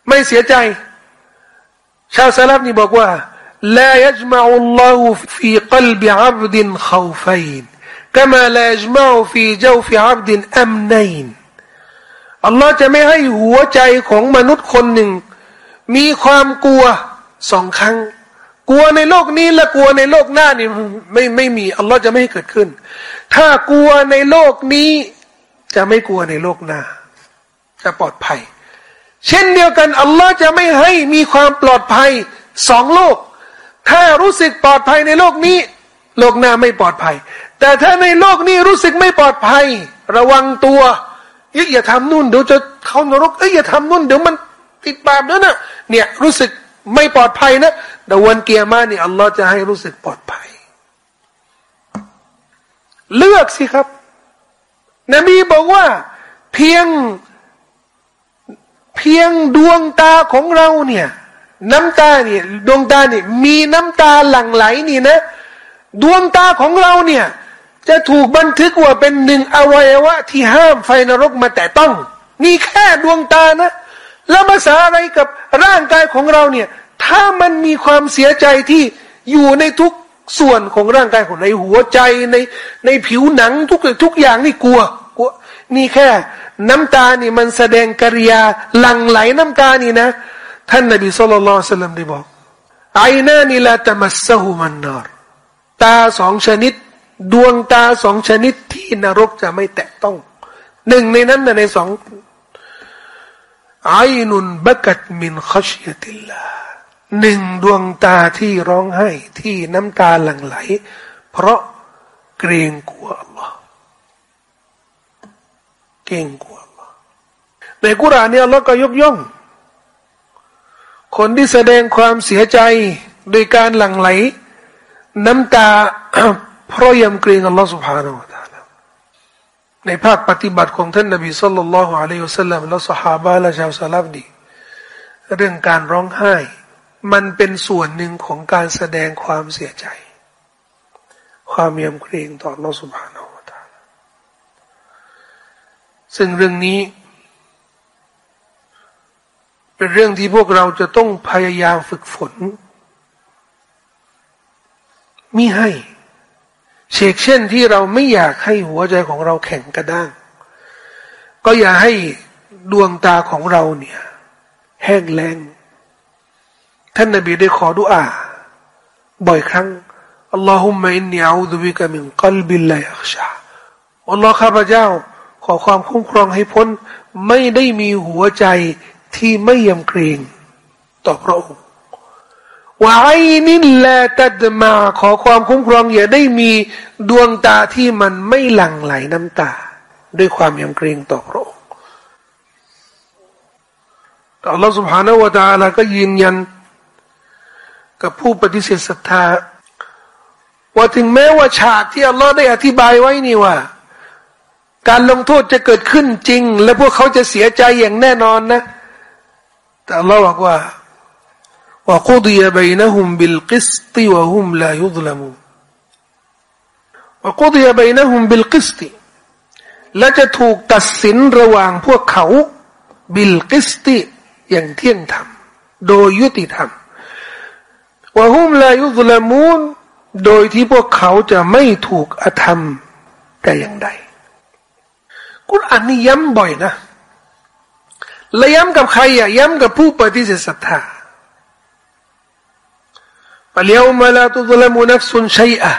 ไม่เสียใจ ชาวสลับนี่บอกว่า لا يجمع الله في قلب عبد خوفين كما لا يجمع في جوف عبد أمنين อัลลอฮ์จะไม่ให้หัวใจของมนุษย์คนหนึ่ง มีความกลัวสองครั้ง กลัวในโลกนี้และกลัวในโลกหน้านี่ไม่ไม่มีอัลลอฮ์จะไม่ให้เกิดขึ้น ถ้ากลัวในโลกนี้ จะไม่กลัวในโลกหน้า จะปลอดภัย เช่นเดียวกันอัลลอฮ์จะไม่ให้มีความปลอดภัยสองโลก ถ้ารู้สึกปลอดภัยในโลกนี้ โลกหน้าไม่ปลอดภัย แต่ถ้าในโลกนี้รู้สึกไม่ปลอดภัย ระวังตัวอย่าทำนู่นเดี๋ยวจะเข้านรกเอ้ยอย่าทำนู่นเดี๋ยวมันติดบาปแล้วนะเนี่ยรู้สึกไม่ปลอดภัยนะแต่วันเกียร์มาเนี่ยอัลลอฮ์จะให้รู้สึกปลอดภัย เลือกสิครับ นบีบอกว่า เพียงเพียงดวงตาของเราเนี่ย น้ำตาเนี่ยดวงตาเนี่ยมีน้ำตาหลั่งไหลนี่นะ ดวงตาของเราเนี่ย จะถูกบันทึกว่าเป็นหนึ่งอวัยวะ ที่ห้ามไฟนรกมาแต่ต้อง นี่แค่ดวงตานะ แล้วภาษาอะไรกับร่างกายของเราเนี่ย ถ้ามันมีความเสียใจที่อยู่ในทุกส่วนของร่างกายของในหัวใจในในผิวหนังทุกทุกอย่างนี่กลัวกลัว นี่แค่ น้ำตานี่มันแสดงกิริยาหลั่งไหลน้ำตานี่นะ ท่านนบีสุลต่านสัลลัมได้บอกไอนานิลาตมัสหุมันนารตาสองชนิด ดวงตาสองชนิดที่นรกจะไม่แตะต้อง หนึ่งในนั้นนะในสองไอนุนบักัดมินขชยติลลาหนึ่งดวงตาที่ร้องไห้ที่น้ำตาหลั่งไหล เพราะเกรงกลัวอัลลอฮ์เกรงกลัวอัลลอฮ์ในกุรานี่อัลลอฮ์ก็ยกย่อง คนที่แสดงความเสียใจโดยการหลั่งไหล น้ำตาเพราะยำเกรงอัลลอฮฺสุบฮานาอัในภาคปฏิบัติของท่านนบีสุลต่านละฮ์อะลัยฮุสซลลัมและสหาบะและชาวซาลับดีเรื่องการร้องไห้ มันเป็นส่วนหนึ่งของการแสดงความเสียใจ ความยำเกรงต่ออัลลอฮฺสุบฮานาอฺซึ่งเรื่องนี้ เป็นเรื่องที่พวกเราจะต้องพยายามฝึกฝนมิให้เชกเช่นที่เราไม่อยากให้หัวใจของเราแข็งกระด้าง ก็อย่าให้ดวงตาของเราเนี่ย แห้งแล้งท่านนบีได้ขอดุอา บ่อยครั้งอัลลอฮุมะอินนีอาอูดุบิกะมินกัลบิลลายักชาอัลลอฮ์ข้าพเจ้า ขอความคุ้มครองให้พ้น ไม่ได้มีหัวใจ ที่ไม่ยำเกรงต่อพระองค์วายนินแลตัดมาขอความคุ้มครองอย่าได้มีดวงตาที่มันไม่หลั่งไหลน้ำตา ด้วยความยำเกรงต่อพระองค์อัลลอฮฺ سبحانه และ تعالى ก็ยืนยัน กับผู้ปฏิเสธศรัทธา ว่าถึงแม้ว่าฉากที่อัลลอฮ์ได้อธิบายไว้นี่ว่า การลงโทษจะเกิดขึ้นจริง และพวกเขาจะเสียใจอย่างแน่นอนนะ แต่อัลลอฮ์บอกว่าوقضي بينهم بالقسط وهم لا يظلمون وقضي بينهم بالقسط และจะถูกตัดสินระหว่างพวกเขาبالقسط อย่างเที่ยงธรรม โดยยุติธรรมوهم لا يظلمون โดยที่พวกเขาจะไม่ถูกอธรรมแต่อย่างใดกุรอานนี่ย้ำบ่อยนะ และย้ำกับใครอะย้ำกับผู้ปฏิเสธศรัทธาปะเลียวมาลาตุลลมุนักสุนชัยอะ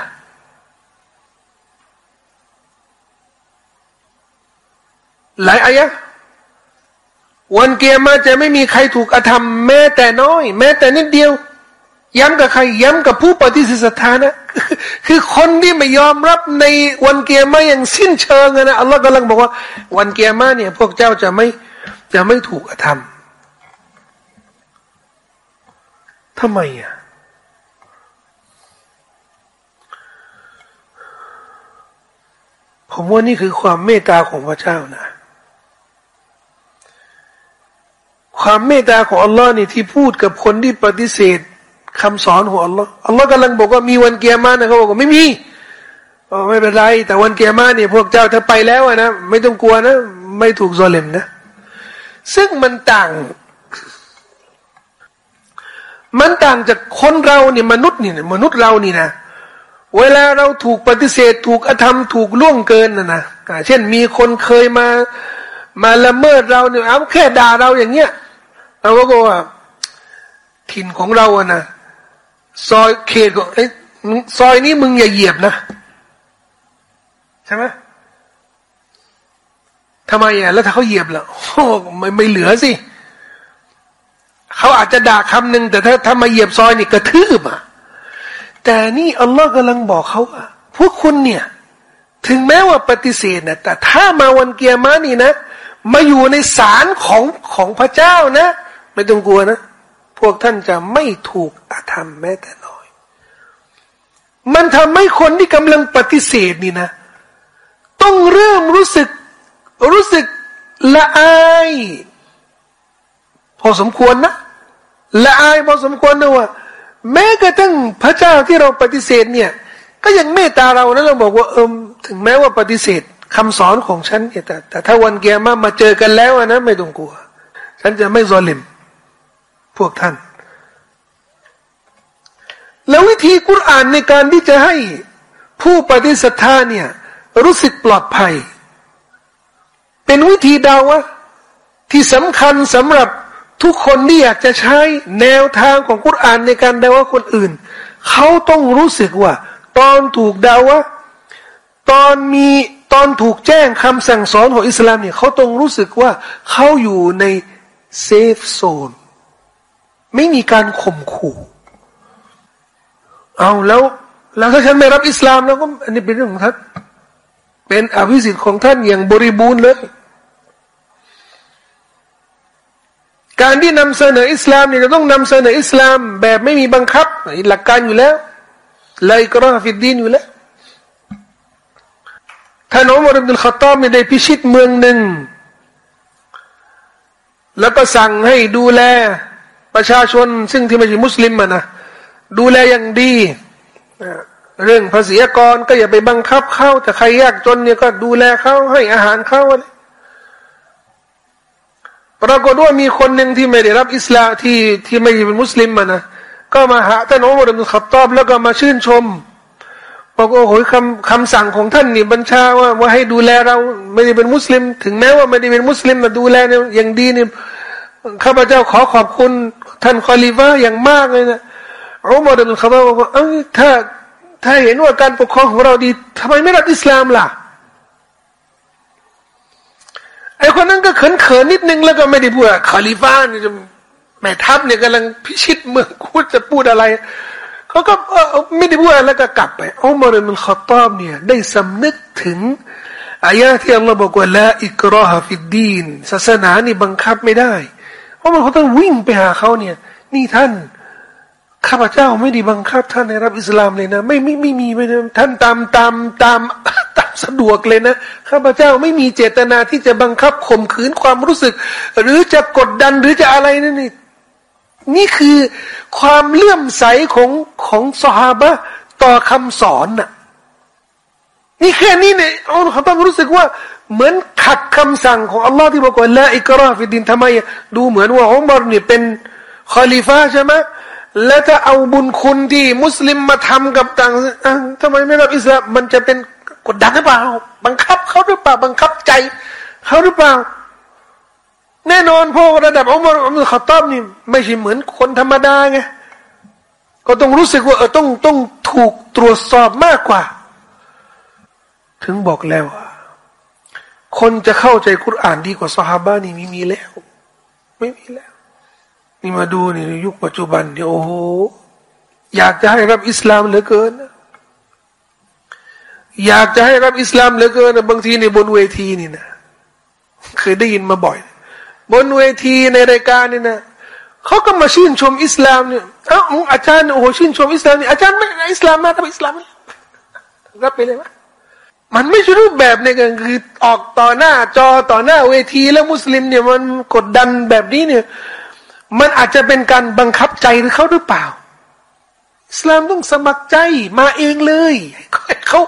หลายอายะวันเกียรมาจะไม่มีใครถูกอธรรมแม้แต่น้อย แม้แต่นิดเดียว ย้ำกับใคร ย้ำกับผู้ปฏิเสธศรัทธานะคือคนที่ไม่ยอมรับในวันเกียรมาอย่างสิ้นเชิงนะอัลลอฮ์กำลังบอกว่า วันเกียรมาเนี่ย พวกเจ้าจะไม่ จะไม่ถูกอธรรมทำไมอะผมว่านี่คือความเมตตาของพระเจ้านะ ความเมตตาของอัลลอฮ์นี่ที่พูดกับคนที่ปฏิเสธคำสอนของอัลลอฮ์อัลลอฮ์กำลังบอกว่ามีวันเกียร์มานะเขาบอกว่าไม่มีไม่เป็นไร แต่วันเกียร์มาเนี่ยพวกเจ้าถ้าไปแล้วนะไม่ต้องกลัวนะ ไม่ถูกโซเลมนะ ซึ่งมันต่าง มันต่างจากคนเราเนี่ยมนุษย์เนี่ยมนุษย์เรานี่นะ เวลาเราถูกปฏิเสธ ถูกอธรรมถูกล่วงเกินนะนะเช่นมีคนเคยมา มาละเมิดเราเนี่ยเอาแค่ด่าเราอย่างเงี้ยเราก็บอกว่าถิ่นของเราอะนะซอยเขตของไอ้ซอยนี้มึงอย่าเหยียบนะ ใช่ไหม ทำไมอะแล้วถ้าเขาเหยียบล่ะโอ้ไม่ไม่เหลือสิเขาอาจจะด่าคำหนึ่งแต่ถ้าถ้ามาเหยียบซอยนี่กระทืบอะแต่นี่อัลลอฮ์กำลังบอกเขาว่าพวกคุณเนี่ย ถึงแม้ว่าปฏิเสธนะแต่ถ้ามาวันเกียร์มานี่นะ มาอยู่ในศาลของของพระเจ้านะ ไม่ต้องกลัวนะ พวกท่านจะไม่ถูกอาธรรมแม้แต่น้อย มันทำให้คนที่กำลังปฏิเสธนี่นะ ต้องเริ่มรู้สึก รู้สึกละอายพอสมควรนะละอายพอสมควรนะว่า แม้กระทั่งพระเจ้าที่เราปฏิเสธเนี่ย ก็ยังเมตตาเรานะเราบอกว่าเออถึงแม้ว่าปฏิเสธคำสอนของฉันเนี่ยแต่แต่ถ้าวันเกียร์มามาเจอกันแล้วนะไม่ต้องกลัว ฉันจะไม่ซอลิมพวกท่าน แล้ววิธีกุรอานในการที่จะให้ผู้ปฏิสัทธาเนี่ยรู้สึกปลอดภัย เป็นวิธีดาวะที่สำคัญสำหรับทุกคนที่อยากจะใช้แนวทางของกุรอานในการดาว่าคนอื่น เขาต้องรู้สึกว่า ตอนถูกดาว่าตอนมีตอนถูกแจ้งคำสั่งสอนของอิสลามเนี่ยเขาต้องรู้สึกว่าเขาอยู่ในเซฟโซนไม่มีการข่มขู่ เอาแล้ว แล้วถ้าฉันไม่รับอิสลามแล้วก็อันนี้เป็นเรื่องของท่าน เป็นอภิสิทธิ์ของท่านอย่างบริบูรณ์เลย การที่นำเสนออิสลามเนี่ยจะต้องนำเสนออิสลาม แบบไม่มีบังคับหลักการอยู่แล้วเลยกรอฟิดดีนอยู่แล้วท่านอุมารอิบนุลขตอบไม่ได้พิชิตเมืองหนึ่ง แล้วก็สั่งให้ดูแลประชาชน ซึ่งที่ไม่ใช่มุสลิมนะดูแลอย่างดี เรื่องภาษีกรก็อย่าไปบังคับเขาแต่ใครยากจนเนี่ยก็ดูแลเขาให้อาหารเขาอะไรปรากฏว่ามีคนหนึ่งที่ไม่ได้รับอิสลามที่ที่ไม่เป็นมุสลิมมานะก็มาหาท่านอุมรอิบนุขับตอบแล้วก็มาชื่นชมบอกโอ้โหคำคำสั่งของท่านนี่บัญชาว่าว่าให้ดูแลเราไม่ได้เป็นมุสลิม ถึงแม้ว่าไม่ได้เป็นมุสลิมมาดูแลเนี่ยอย่างดีเนี่ยข้าพเจ้าขอขอบคุณท่านคอลีฟาอย่างมากเลยนะอุมรอิบนุขับตอบบอกว่าเออถ้า ถ้าเห็นว่าการปกครองของเราดีทำไมไม่รับอิสลามล่ะไอคนนั้นก็เขินเขินนิดนึงแล้วก็ไม่ได้พูดคาลิฟ้านี่จะแม่ทัพเนี่ยกำลังพิชิตเมืองคูจะพูดอะไรเขาก็ไม่ได้พูดแล้วก็กลับไปอุมารมันขอตอบเนี่ยได้สำนึกถึงอายะที่อัลลอฮ์บอกว่าละอิกราฮฟิดดีนศาสนานี่บังคับไม่ได้ เพราะมันเขาต้องวิ่งไปหาเขาเนี่ย นี่ท่าน ข้าพเจ้าไม่ได้บังคับท่านในรับอิสลามเลยนะ ไม่ไม่ไม่มีไม่ท่านตามตามตามตามสะดวกเลยนะข้าพเจ้าไม่มีเจตนาที่จะบังคับข่มขืนความรู้สึก หรือจะกดดันหรือจะอะไรนั่นนี่นี่คือความเลื่อมใสของของสฮาบะต่อคำสอนน่ะนี่แค่นี้เนี่ยเขาต้องรู้สึกว่าเหมือนขัดคำสั่งของอัลลอฮ์ที่บอกว่าละอิกราฟิดินทำไมดูเหมือนว่าอุมารเนี่ยเป็นคอลิฟ้าใช่ไหม แล้วถ้าเอาบุญคุณที่มุสลิมมาทำกับต่างทำไมไม่รับอิสลามมันจะเป็นกดดันหรือเปล่า บังคับเขาหรือเปล่า บังคับใจเขาหรือเปล่า แน่นอนพวกระดับอุมาอุมารขตอบนี่ไม่ใช่เหมือนคนธรรมดาไงก็ต้องรู้สึกว่าเออต้องต้องถูกตรวจสอบมากกว่า ถึงบอกแล้ว คนจะเข้าใจคุรานดีกว่าสฮาบานี่ไม่มีแล้ว ไม่มีแล้ว นี่มาดูนี่ยุคปัจจุบันเนี่ยโอ้โหอยากจะให้รับอิสลามเหลือเกิน อยากจะให้รับอิสลามเหลือเกินบางทีในบนเวทีนี่นะเคยได้ยินมาบ่อย บนเวทีในรายการนี่นะเขาก็มาชื่นชมอิสลามเนี่ยเอ้าอาจารย์โอ้โหชื่นชมอิสลามนี่อาจารย์ไม่อิสลามมาทำอิสลามรับไปเลยไหมมันไม่ใช่รูปแบบเนี่ยคือออกต่อหน้าจอต่อหน้าเวทีแล้วมุสลิมเนี่ยมันกดดันแบบนี้เนี่ย มันอาจจะเป็นการบังคับใจหรือเขาหรือเปล่า อิสลามต้องสมัครใจมาเองเลยให้เขา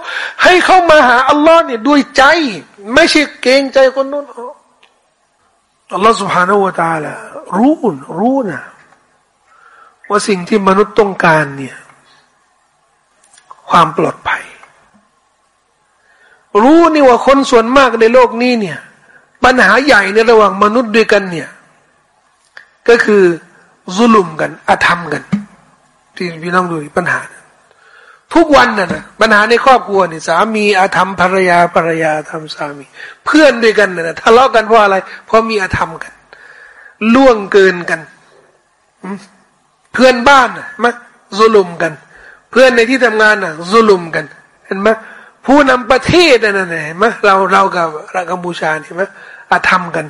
ให้เขามาหาอัลลอฮ์เนี่ยด้วยใจ ไม่ใช่เกรงใจคนนู้นอัลลอฮ์ سبحانه และ تعالى รู้รู้นะว่าสิ่งที่มนุษย์ต้องการเนี่ย ความปลอดภัย รู้นี่ว่าคนส่วนมากในโลกนี้เนี่ย ปัญหาใหญ่ในระหว่างมนุษย์ด้วยกันเนี่ย ก็คือซุลุมกันอาธรรมกัน ที่พี่น้องดูปัญหา ทุกวันน่ะนะปัญหาในครอบครัวนี่สามีอาธรรมภรรยาภรรยาทำสามี เพื่อนด้วยกันน่ะทะเลาะกันเพราะอะไร เพราะมีอาธรรมกัน ล่วงเกินกันเพื่อนบ้านน่ะมาซุลุมกัน เพื่อนในที่ทำงานน่ะซุลุมกันเห็นไหมผู้นำประเทศนั่นน่ะเห็นไหมเราเรากับเรากัมพูชาเห็นไหมอาธรรมกัน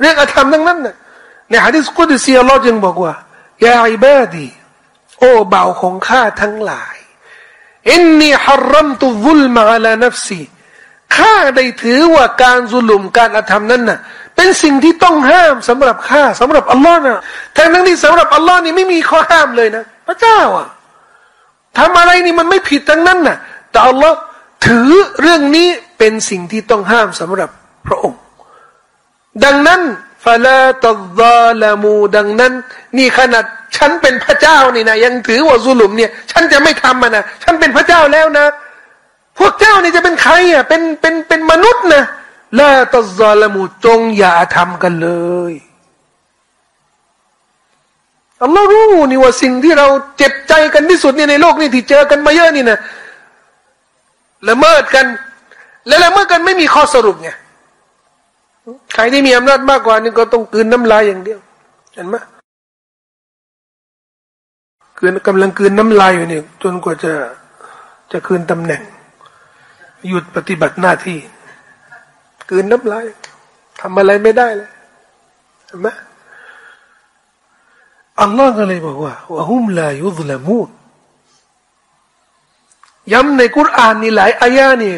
เรื่องอธรรมทั้งนั้นน่ะในฮะดิษกุดซีอัลลอฮ์จึงบอกว่ายาอิบาดีโอ้เบาของข้าทั้งหลายอินนีฮารัมตุวุลมาลานัฟซีข้าได้ถือว่าการสุลุมการอาธรรมนั้นน่ะเป็นสิ่งที่ต้องห้ามสำหรับข้าสำหรับอัลลอฮ์นะทั้งนั้นที่สำหรับอัลลอฮ์นี่ไม่มีข้อห้ามเลยนะ พระเจ้าอะทำอะไรนี่มันไม่ผิดทั้งนั้นน่ะ แต่อัลลอฮ์ถือเรื่องนี้เป็นสิ่งที่ต้องห้ามสำหรับพระองค์ ดังนั้นฟาลาตัลาลามูดังนั้น นี่ขนาดฉันเป็นพระเจ้านี่นะยังถือว่าซุลุมเนี่ย ฉันจะไม่ทำมันนะฉันเป็นพระเจ้าแล้วนะ พวกเจ้านี่จะเป็นใครอะเป็นเป็นเป็นมนุษย์นะลาตัลาลามูจงอย่าทำกันเลยอัลลอฮ์รู้นี่ว่าสิ่งที่เราเจ็บใจกันที่สุดนี่ในโลกนี้ที่เจอกันมาเยอะนี่นะละเมิดกัน และละเมิดกันไม่มีข้อสรุปไง ใครที่มีอำนาจมากกว่านี่ก็ต้องกืนน้ำลายอย่างเดียวเห็นไหมกืนกำลังกืนน้ำลายอยู่เนี่ยจนกว่าจะจะคืนตำแหน่ง หยุดปฏิบัติหน้าที่กืนน้ำลายทำอะไรไม่ได้เลยเห็นไหมอัลลอฮ์ก็เลยบอกว่าว่าฮุมลายุซลมูนย้ำในกุรอานนี่หลายอายะนี่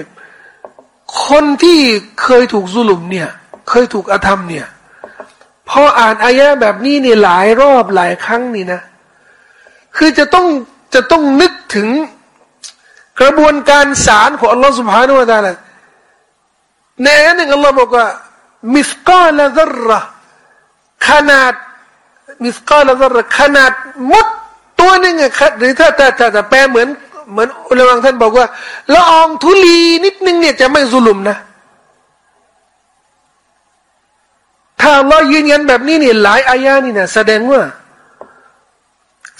คนที่เคยถูกซุลุมเนี่ย เคยถูกอธรรมเนี่ยพออ่านอายะแบบนี้เนี่ยหลายรอบหลายครั้งนี่นะ คือจะต้องจะต้องนึกถึงกระบวนการสารของอัลลอฮฺสุบฮานุวะตาละในอันหนึ่งอัลลอฮ์บอกว่ามิสกาลซรระขนาดมิสกาลซรระขนาดมดตัวหนึ่งอะหรือถ้าถ้าถ้าแปลเหมือนเหมือนอุลามะท่านบอกว่าละอองทุลีนิดนึงเนี่ยจะไม่ซุลุมนะ ถ้าเรายืนยันแบบนี้เนี่ยหลายอายานี่นะแสดงว่า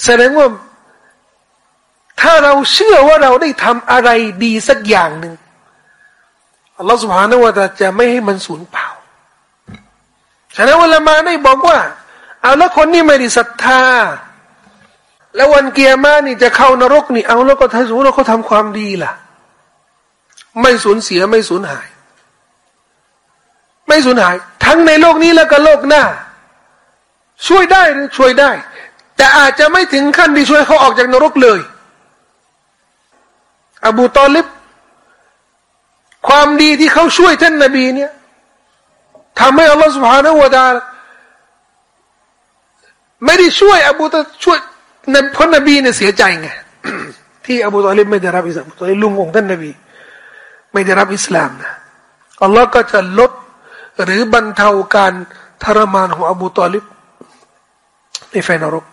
แสดงว่า ถ้าเราเชื่อว่าเราได้ทำอะไรดีสักอย่างหนึ่งอัลลอฮฺสุบฮานาวะตาจะไม่ให้มันสูญเปล่าฉะนั้นอุลามาได้บอกว่าเอาแล้วคนนี้ไม่ได้ศรัทธา แล้ววันเกียร์มานี่จะเข้านรกนี่เอาแล้วก็ถ้าสมมติเราเขาทำความดีล่ะ ไม่สูญเสียไม่สูญหาย ไม่สูญหาย ทั้งในโลกนี้แล้วก็โลกหน้า ช่วยได้หรือช่วยได้ แต่อาจจะไม่ถึงขั้นที่ช่วยเขาออกจากนรกเลย อบูตอลิบ ความดีที่เขาช่วยท่านนบีเนี่ยทำให้อัลลอฮฺสุบฮานาวะดาไม่ได้ช่วย อบูตอช่วยนเพราะนบีเนี่ยเสียใจไงที่อบูตอลิบไม่ได้รับอิสลามตัวลุงของท่านนบี ไม่ได้รับอิสลามนะอัลลอฮ์ก็จะลด หรือบรรเทาการทรมานของอบูตอลิบในไฟนรก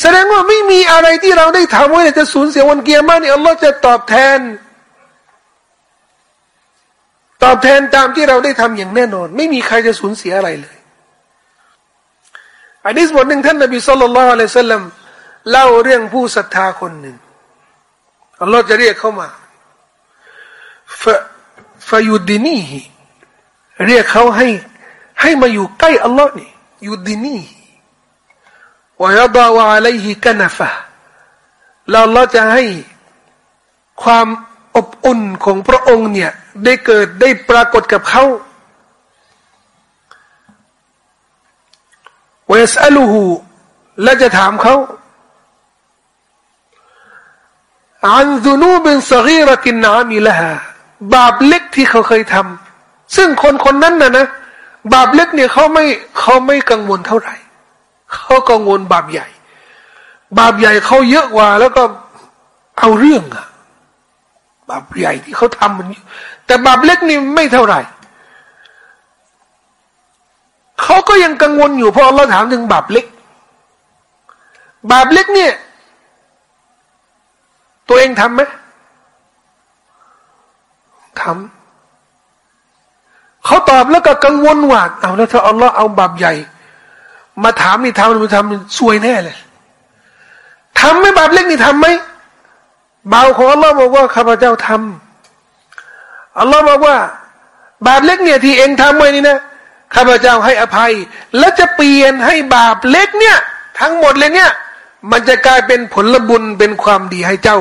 แสดงว่าไม่มีอะไรที่เราได้ทำไว้จะสูญเสียวันเกียร์มานี่อัลลอฮ์จะตอบแทน ตอบแทนตามที่เราได้ทำอย่างแน่นอน ไม่มีใครจะสูญเสียอะไรเลยอันนี้บทหนึ่งท่านนบีสุลต่านละอัลสลัมเล่าเรื่องผู้ศรัทธาคนหนึ่งอัลลอฮ์จะเรียกเข้ามาฟฟยุดินีฮี เรียกเขาให้ให้มาอยู่ใกล้อัลลอฮ์นี่ยุดินีฮีวยดาวะลัยฮิกันฟะแล้วเราจะให้ความอบอุ่นของพระองค์เนี่ย ได้เกิดได้ปรากฏกับเขาเวสอลูฮูและจะถามเขาอันซุนูบินสกีรตินนามีละบาปเล็กที่เขาเคยทำ ซึ่งคนคนนั้นนะนะบาปเล็กเนี่ยเขาไม่เขาไม่กังวลเท่าไหร่เขากังวลบาปใหญ่ บาปใหญ่เขาเยอะกว่า แล้วก็เอาเรื่องอะบาปใหญ่ที่เขาทำมันแต่บาปเล็กนี่ไม่เท่าไหร่เขาก็ยังกังวลอยู่เพราะเราถามถึงบาปเล็ก บาปเล็กเนี่ย ตัวเองทำไหมทำ เขาตอบแล้วก็กังวลว่าเอาแล้วถ้าอัลลอฮ์เอาบาปใหญ่ มาถามนี่ทำหรือไม่ทำซวยแน่เลยทำไหมบาปเล็กนี่ทำไหมบาวของอัลลอฮ์บอกว่าข้าพเจ้าทำอัลลอฮ์บอกว่า บาปเล็กเนี่ยที่เองทำไว้นี่นะข้าพเจ้าให้อภัย และจะเปลี่ยนให้บาปเล็กเนี่ย ทั้งหมดเลยเนี่ย มันจะกลายเป็นผลบุญเป็นความดีให้เจ้า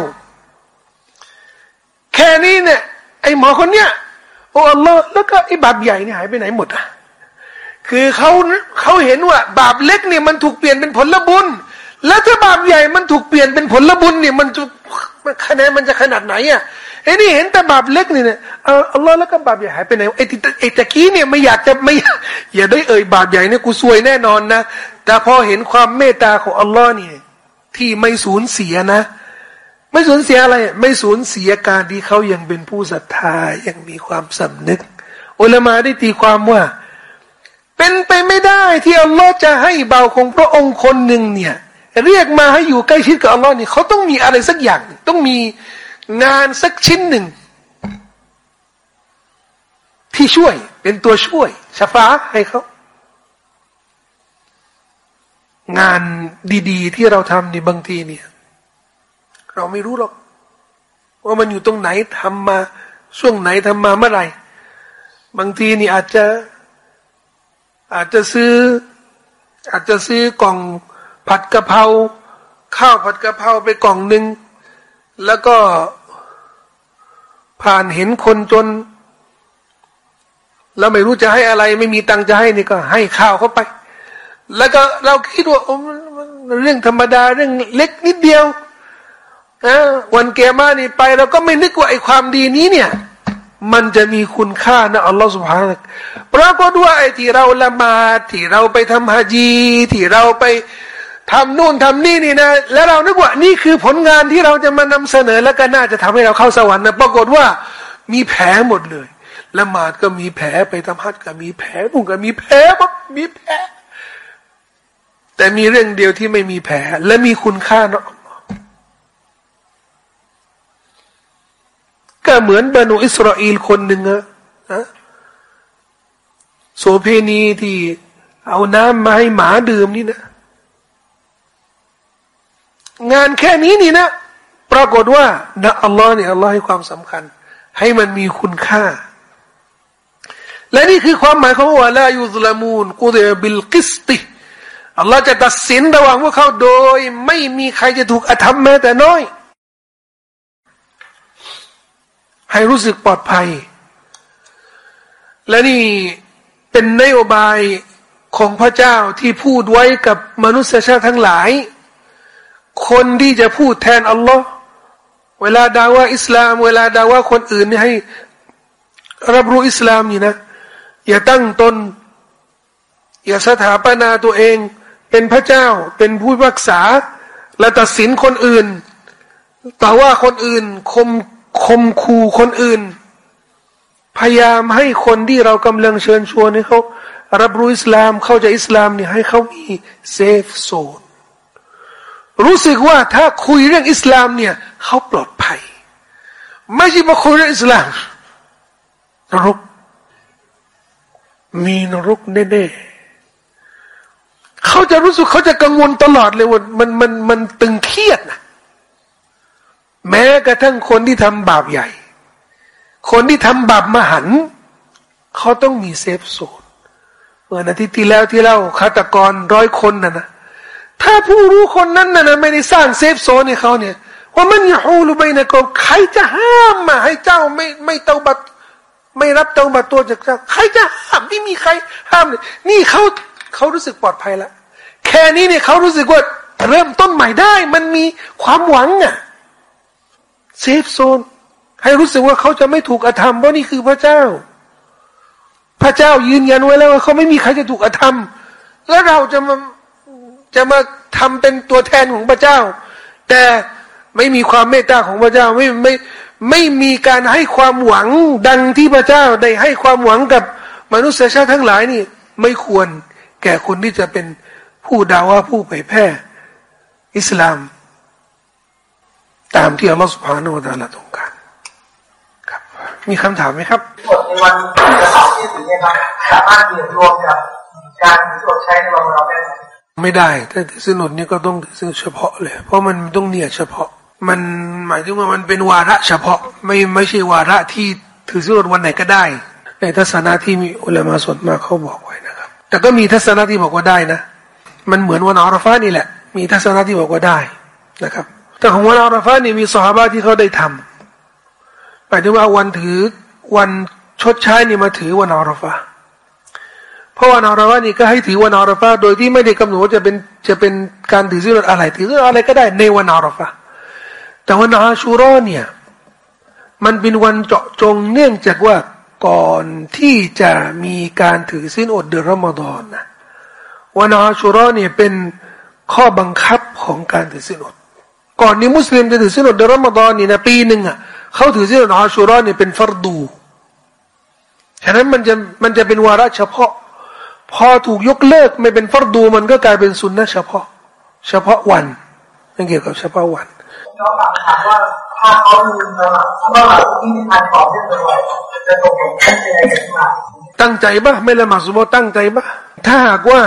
แค่นี้เนี่ย ไอหมอคนเนี้ย โอ้อัลลอฮ์แล้วก็ไอ้บาปใหญ่เนี่ยหายไปไหนหมดอะคือเขาเขาเห็นว่า บาปเล็กเนี่ยมันถูกเปลี่ยนเป็นผลบุญ แล้วถ้าบาปใหญ่มันถูกเปลี่ยนเป็นผลบุญเนี่ยมันจะคะแนนมันจะขนาดไหนอะไอ้นี่เห็นแต่บาปเล็กนี่เนี่ยอัลลอฮ์แล้วก็บาปใหญ่หายไปไหนไอ้ไอ้ตะกี้เนี่ยไม่อยากจะไม่อย่าได้เอ่ยบาปใหญ่เนี่ยกูซวยแน่นอนนะแต่พอเห็นความเมตตาของอัลลอฮ์นี่ยที่ไม่สูญเสียนะ ไม่สูญเสียอะไร ไม่สูญเสียการที่เขายังเป็นผู้ศรัทธายังมีความสำนึกอุลามาได้ตีความว่า เป็นไปไม่ได้ที่อัลลอฮ์จะให้เบาของพระองค์คนหนึ่งเนี่ย เรียกมาให้อยู่ใกล้ชิดกับอัลลอฮ์นี่เขาต้องมีอะไรสักอย่าง ต้องมีงานสักชิ้นหนึ่ง ที่ช่วยเป็นตัวช่วยชฟ้าให้เขางานดี ๆ ที่เราทำในบางทีเนี่ย เราไม่รู้หรอก ว่ามันอยู่ตรงไหนทำมา ช่วงไหนทำมาเมื่อไหร่ บางทีนี่อาจจะ อาจจะซื้อ อาจจะซื้อกล่องผัดกะเพราข้าวผัดกะเพราไปกล่องหนึ่งแล้วก็ผ่านเห็นคนจน แล้วไม่รู้จะให้อะไร ไม่มีตังจะให้นี่ก็ ให้ข้าวเขาไป แล้วก็เราคิดว่าเรื่องธรรมดาเรื่องเล็กนิดเดียว วันเกมานี่ไปเราก็ไม่นึกว่าไอ้ความดีนี้เนี่ย มันจะมีคุณค่านะอัลลอฮฺสุบฮานะปรากฏว่าไอ้ที่เราละมาที่เราไปทำฮะจี ที่เราไปทำนู่นทำนี่นี่นะ แล้วเรานึกว่านี่คือผลงานที่เราจะมานำเสนอแล้วก็น่าจะทำให้เราเข้าสวรรค์นะปรากฏว่ามีแผลหมดเลยละหมาดก็มีแผลไปทำฮัจก็มีแผลนุ่งก็มีแผลบมีแผลแต่มีเรื่องเดียวที่ไม่มีแผลและมีคุณค่าเนาะ ก็เหมือนบรรดอิสราเอลคนหนึ่งอะโสเพณีที่เอาน้ำมาให้หมาดื่มนี่นะ งานแค่นี้นี่นะ ปรากฏว่านะอัลลอฮ์เนี่ยอัลลอฮ์ให้ความสำคัญ ให้มันมีคุณค่า และนี่คือความหมายของว่าละยุซลามูนกูเดบิลกิสติอัลลอฮ์จะตัดสินระหว่างพวกเขาโดย ไม่มีใครจะถูกอธรรมแม้แต่น้อย ให้รู้สึกปลอดภัย และนี่เป็นนโยบายของพระเจ้าที่พูดไว้กับมนุษยชาติทั้งหลาย คนที่จะพูดแทนอัลลอฮ์เวลาดาว่าอิสลาม เวลาดาว่าคนอื่นให้รับรู้อิสลามนี่นะ อย่าตั้งตน อย่าสถาปนาตัวเอง เป็นพระเจ้า เป็นผู้รักษา และตัดสินคนอื่น แต่ว่าคนอื่นคม คมคูคนอื่น พยายามให้คนที่เรากำลังเชิญชวนให้เขารับรู้อิสลามเข้าใจอิสลามเนี่ยให้เขามีเซฟโซนรู้สึกว่าถ้าคุยเรื่องอิสลามเนี่ยเขาปลอดภัย ไม่ใช่มาคุยเรื่องอิสลามนรก มีนรกแน่ๆเขาจะรู้สึกเขาจะกังวลตลอดเลยว่ามันมันมันตึงเครียดนะ แม้กระทั่งคนที่ทำบาปใหญ่ คนที่ทำบาปมหัน เขาต้องมีเซฟโซนเมื่อนาทีที่แล้วที่เล่าฆาตกรร้อยคนนะนะถ้าผู้รู้คนนั้นน่ะนะไม่ได้สร้างเซฟโซนให้เขาเนี่ยว่ามันยาฮูลุไปนะก็ใครจะห้ามมาให้เจ้าไม่ไม่เตาบัตไม่รับเตาบัตตัวจากเจ้าใครจะห้ามไม่มีใครห้ามเลยนี่เขาเขารู้สึกปลอดภัยแล้วแค่นี้เนี่ยเขารู้สึกว่าเริ่มต้นใหม่ได้ มันมีความหวังอะ เซฟโซน ให้รู้สึกว่าเขาจะไม่ถูกอธรรมเพราะนี่คือพระเจ้า พระเจ้ายืนยันไว้แล้วว่าเขาไม่มีใครจะถูกอธรรม แล้วเราจะมาจะมาทำเป็นตัวแทนของพระเจ้า แต่ไม่มีความเมตตาของพระเจ้าไม่ไม่ไม่มีการให้ความหวังดังที่พระเจ้าได้ให้ความหวังกับมนุษยชาติทั้งหลายนี่ ไม่ควรแก่คนที่จะเป็นผู้ดาว่าผู้เผยแพร่ อิสลาม ตามที่อัลลอฮฺสุบฮานาอัลลอฮฺต้องการครับ มีคำถามไหมครับในวันที่ถึงเนี่ยครับสามารถเกี่ยวรวมกับการสวดใช้ในวันเราได้ไหมไม่ได้ถ้าถือสนุดนี่ก็ต้องถือสนุดเฉพาะเลย เพราะมันต้องเนี่ยเฉพาะ มันหมายถึงว่ามันเป็นวาระเฉพาะ ไม่ไม่ใช่วาระที่ถือสนุดวันไหนก็ได้ ในทัศนะที่มีอุลามาส่วนมากเขาบอกไว้นะครับ แต่ก็มีทัศนะที่บอกว่าได้นะ มันเหมือนวันอาราฟานี่แหละ มีทัศนะที่บอกว่าได้นะครับ แต่ของวันอาราฟานี่มีสหายที่เขาได้ทำหมายถึงว่าวันถือวันชดใช้นี่มาถือวันอาราฟาราะวันอาราฟานี่ก็ให้ถือวันอาราฟาโดยที่ไม่ได้กำหนดว่าจะเป็นจะเป็นการถือศีลอะไรถือศีลอะไรก็ได้ในวันอาราฟาแต่วันอาชูรอเนี่ยมันเป็นวันเจาะจงเนื่องจากว่าก่อนที่จะมีการถือศีลอดเดือนรอมฎอนนะวันอาชูรอเนี่ยเป็นข้อบังคับของการถือศีลอด ก่อนนี้มุสลิมจะถือศีลอดเดือนรอมฎอนนี่นะปีหนึ่งอะเขาถือศีลอดอาชูรอเนี่ยเป็นฟัรดูฉะนั้นมันจะมันจะเป็นวาระเฉพาะ พอถูกยกเลิกไม่เป็นฟรดูมันก็กลายเป็นสุนนะเฉพาะ เฉพาะวันนั่นเกี่ยวกับเฉพาะวันน้องถามว่าถ้าเขาลืมละหมาดละหมาดที่มีการต่อเนื่องไปจะตกลงกันยังไงกันบ้างตั้งใจปะไม่ละหมาดสุโบตั้งใจปะถ้าหากว่า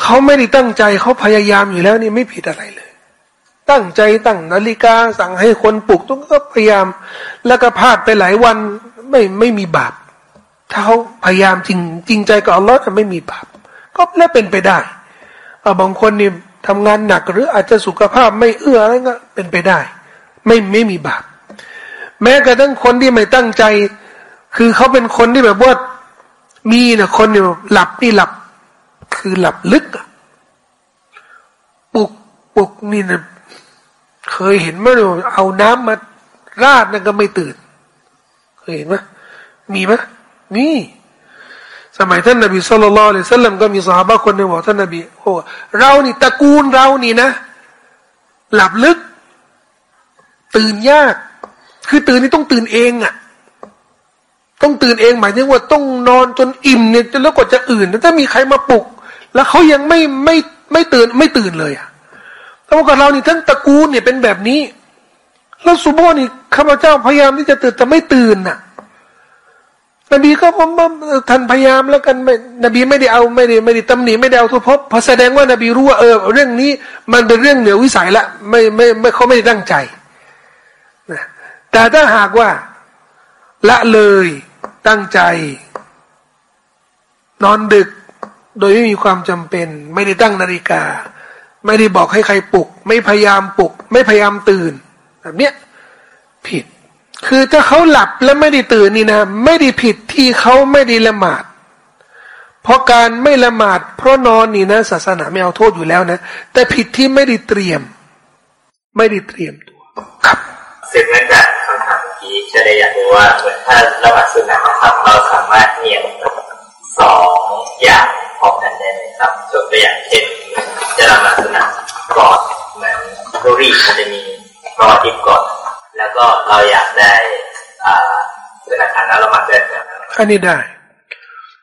เขาไม่ได้ตั้งใจเขาพยายามอยู่แล้วนี่ไม่ผิดอะไรเลย ตั้งใจตั้งนาฬิกาสั่งให้คนปลุกต้องก็พยายาม แล้วก็พลาดไปหลายวันไม่ไม่มีบาปถ้าเขาพยายามจริงจริงใจกับอัลลอฮ์จะไม่มีบาปก็แล้วเป็นไปได้เอาบางคนนี่ทำงานหนักหรืออาจจะสุขภาพไม่เอื้ออะไรก็เป็นไปได้ ไม่ไม่มีบาปแม้กระทั่งคนที่ไม่ตั้งใจ คือเขาเป็นคนที่แบบว่ามีนะคนเนี่ยหลับนี่หลับ คือหลับลึกอะปุกปลุกนี่นะ เคยเห็นไหมเอาน้ำมาราดนั่นก็ไม่ตื่น เคยเห็นไหมมีไหมมีสมัยท่านนบีสุลต่านเละสัลลัมก็มีสาบะคนหนึ่งบอกท่านนบีโอ้เรานี่ตระกูลเรานี่นะ หลับลึก ตื่นยาก คือตื่นนี่ต้องตื่นเองอะ่ะ ต้องตื่นเองหมายถึงว่าต้องนอนจนอิ่มเนี่ยจนแล้วกว่าจะอื่นถ้ามีใครมาปลุก แล้วเขายังไม่ไม่ไม่ตื่นไม่ตื่นเลยอะ่ะ แต่ว่าเรานี่ทั้งตระกูลเนี่ยเป็นแบบนี้ แล้วสุโบนี่ข้าพเจ้าพยายามที่จะตื่นแต่ไม่ตื่นน่ะ นบีก็ผมท่านพยายามแล้วกันไม่นบีไม่ได้เอาไม่ได้ไม่ได้ตำหนิไม่ได้เอาทุพพเพราะแสดงว่านบีรู้ว่าเออเรื่องนี้มันเป็นเรื่องเหนือวิสัยละไม่ไม่ไม่เขาไม่ได้ตั้งใจนะแต่ถ้าหากว่าละเลยตั้งใจ นอนดึกโดยไม่มีความจำเป็น ไม่ได้ตั้งนาฬิกา ไม่ได้บอกให้ใครปลุก ไม่พยายามปลุก ไม่พยายามตื่น แบบเนี้ยผิด คือถ้าเขาหลับแล้วไม่ได้ตื่นนี่นะ ไม่ได้ผิดที่เขาไม่ได้ละหมาด เพราะการไม่ละหมาด เพราะนอนนี่นะศาสนาไม่เอาโทษอยู่แล้วนะ แต่ผิดที่ไม่ได้เตรียม ไม่ได้เตรียมตัวครับสืบเนื่องจากคำถามเมื่อกี้จะได้อยากรู้ว่าเหมือนถ้าละหมาดสุนนะครับเราสามารถเนียนสองอย่าง พร้อมกันได้ไหมครับยกตัวอย่างเช่นจะละหมาดสุนะกอนเหมือนบุรีมันจะมีรอทิพก่อนแล้วก็เราอยากได้ธนาคารแล้วเรามาได้อันนี้ได้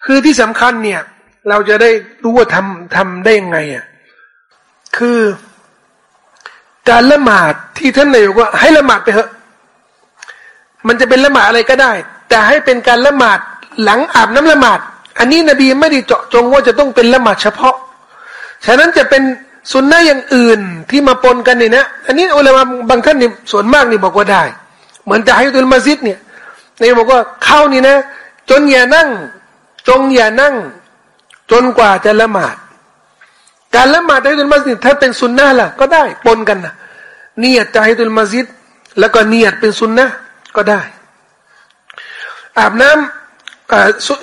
คือที่สำคัญเนี่ย เราจะได้รู้ว่าทำทำได้ยังไงอะคือการละหมาดที่ท่านนายกว่า ให้ละหมาดไปเถอะ มันจะเป็นละหมาดอะไรก็ได้ แต่ให้เป็นการละหมาดหลังอาบน้ำละหมาด อันนี้นบีไม่ได้เจาะจงว่าจะต้องเป็นละหมาดเฉพาะ ฉะนั้นจะเป็นสุนนะอย่างอื่นที่มาปนกันเนี่ยนะ อันนี้อุลามะบางท่านนี่ส่วนมากนี่บอกว่าได้ เหมือนแต่ให้ตุลมาซิดเนี่ยในบอกว่าเข้านี่นะ จนอย่านั่ง จงอย่านั่ง จนกว่าจะละหมาด การละหมาดให้ตุลมาซิดถ้าเป็นสุนนะล่ะ ก็ได้ปนกันนะเนียดจะให้ตุลมาซิดแล้วก็เนียดเป็นสุนนะก็ได้ อาบน้ำ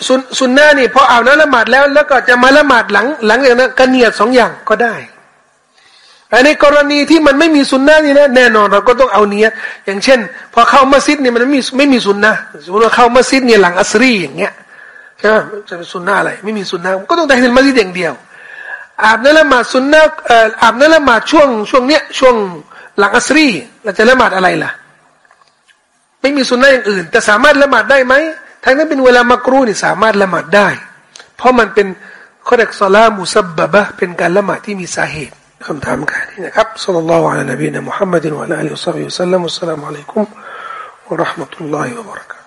สุนสุนนะนี่พออาบน้ำละหมาดแล้ว แล้วก็จะมาละหมาดหลังหลังจากนั้นก็เนียดสองอย่างก็ได้แต่ในกรณีที่มันไม่มีสุนนะนี่นะแน่นอนเราก็ต้องเอาเนี้ยอย่างเช่น พอเข้ามัสยิดเนี่ยมันไม่มีไม่มีสุนนะสมมติว่าเข้ามัสยิดเนี่ยหลังอัสรีอย่างเงี้ยใช่ไหมจะเป็นสุนนะอะไร ไม่มีสุนนะก็ต้องแต่ในมัสยิดอย่างเดียว อาบน้ำละหมาดสุนนะเอ่ออาบน้ำละหมาดช่วงช่วงเนี้ยช่วงหลังอัสรีเราจะละหมาดอะไรล่ะ ไม่มีสุนนะอย่างอื่น แต่สามารถละหมาดได้ไหม ทั้งนั้นเป็นเวลามากรูนี่สามารถละหมาดได้ เพราะมันเป็นข้อเรีกซาลามุซับบะบะเป็นการละหมาดที่มีสาเหตุคำถามกันนี่นะครับสัลลัลลอฮุอะลัยฮิวะซัลลัมมุฮัมมัดวะลาอัลลอฮุซัลลัมอัลลอมุอะลัยกุมุรราะห์มะตุลลอฮิวะบะรักะ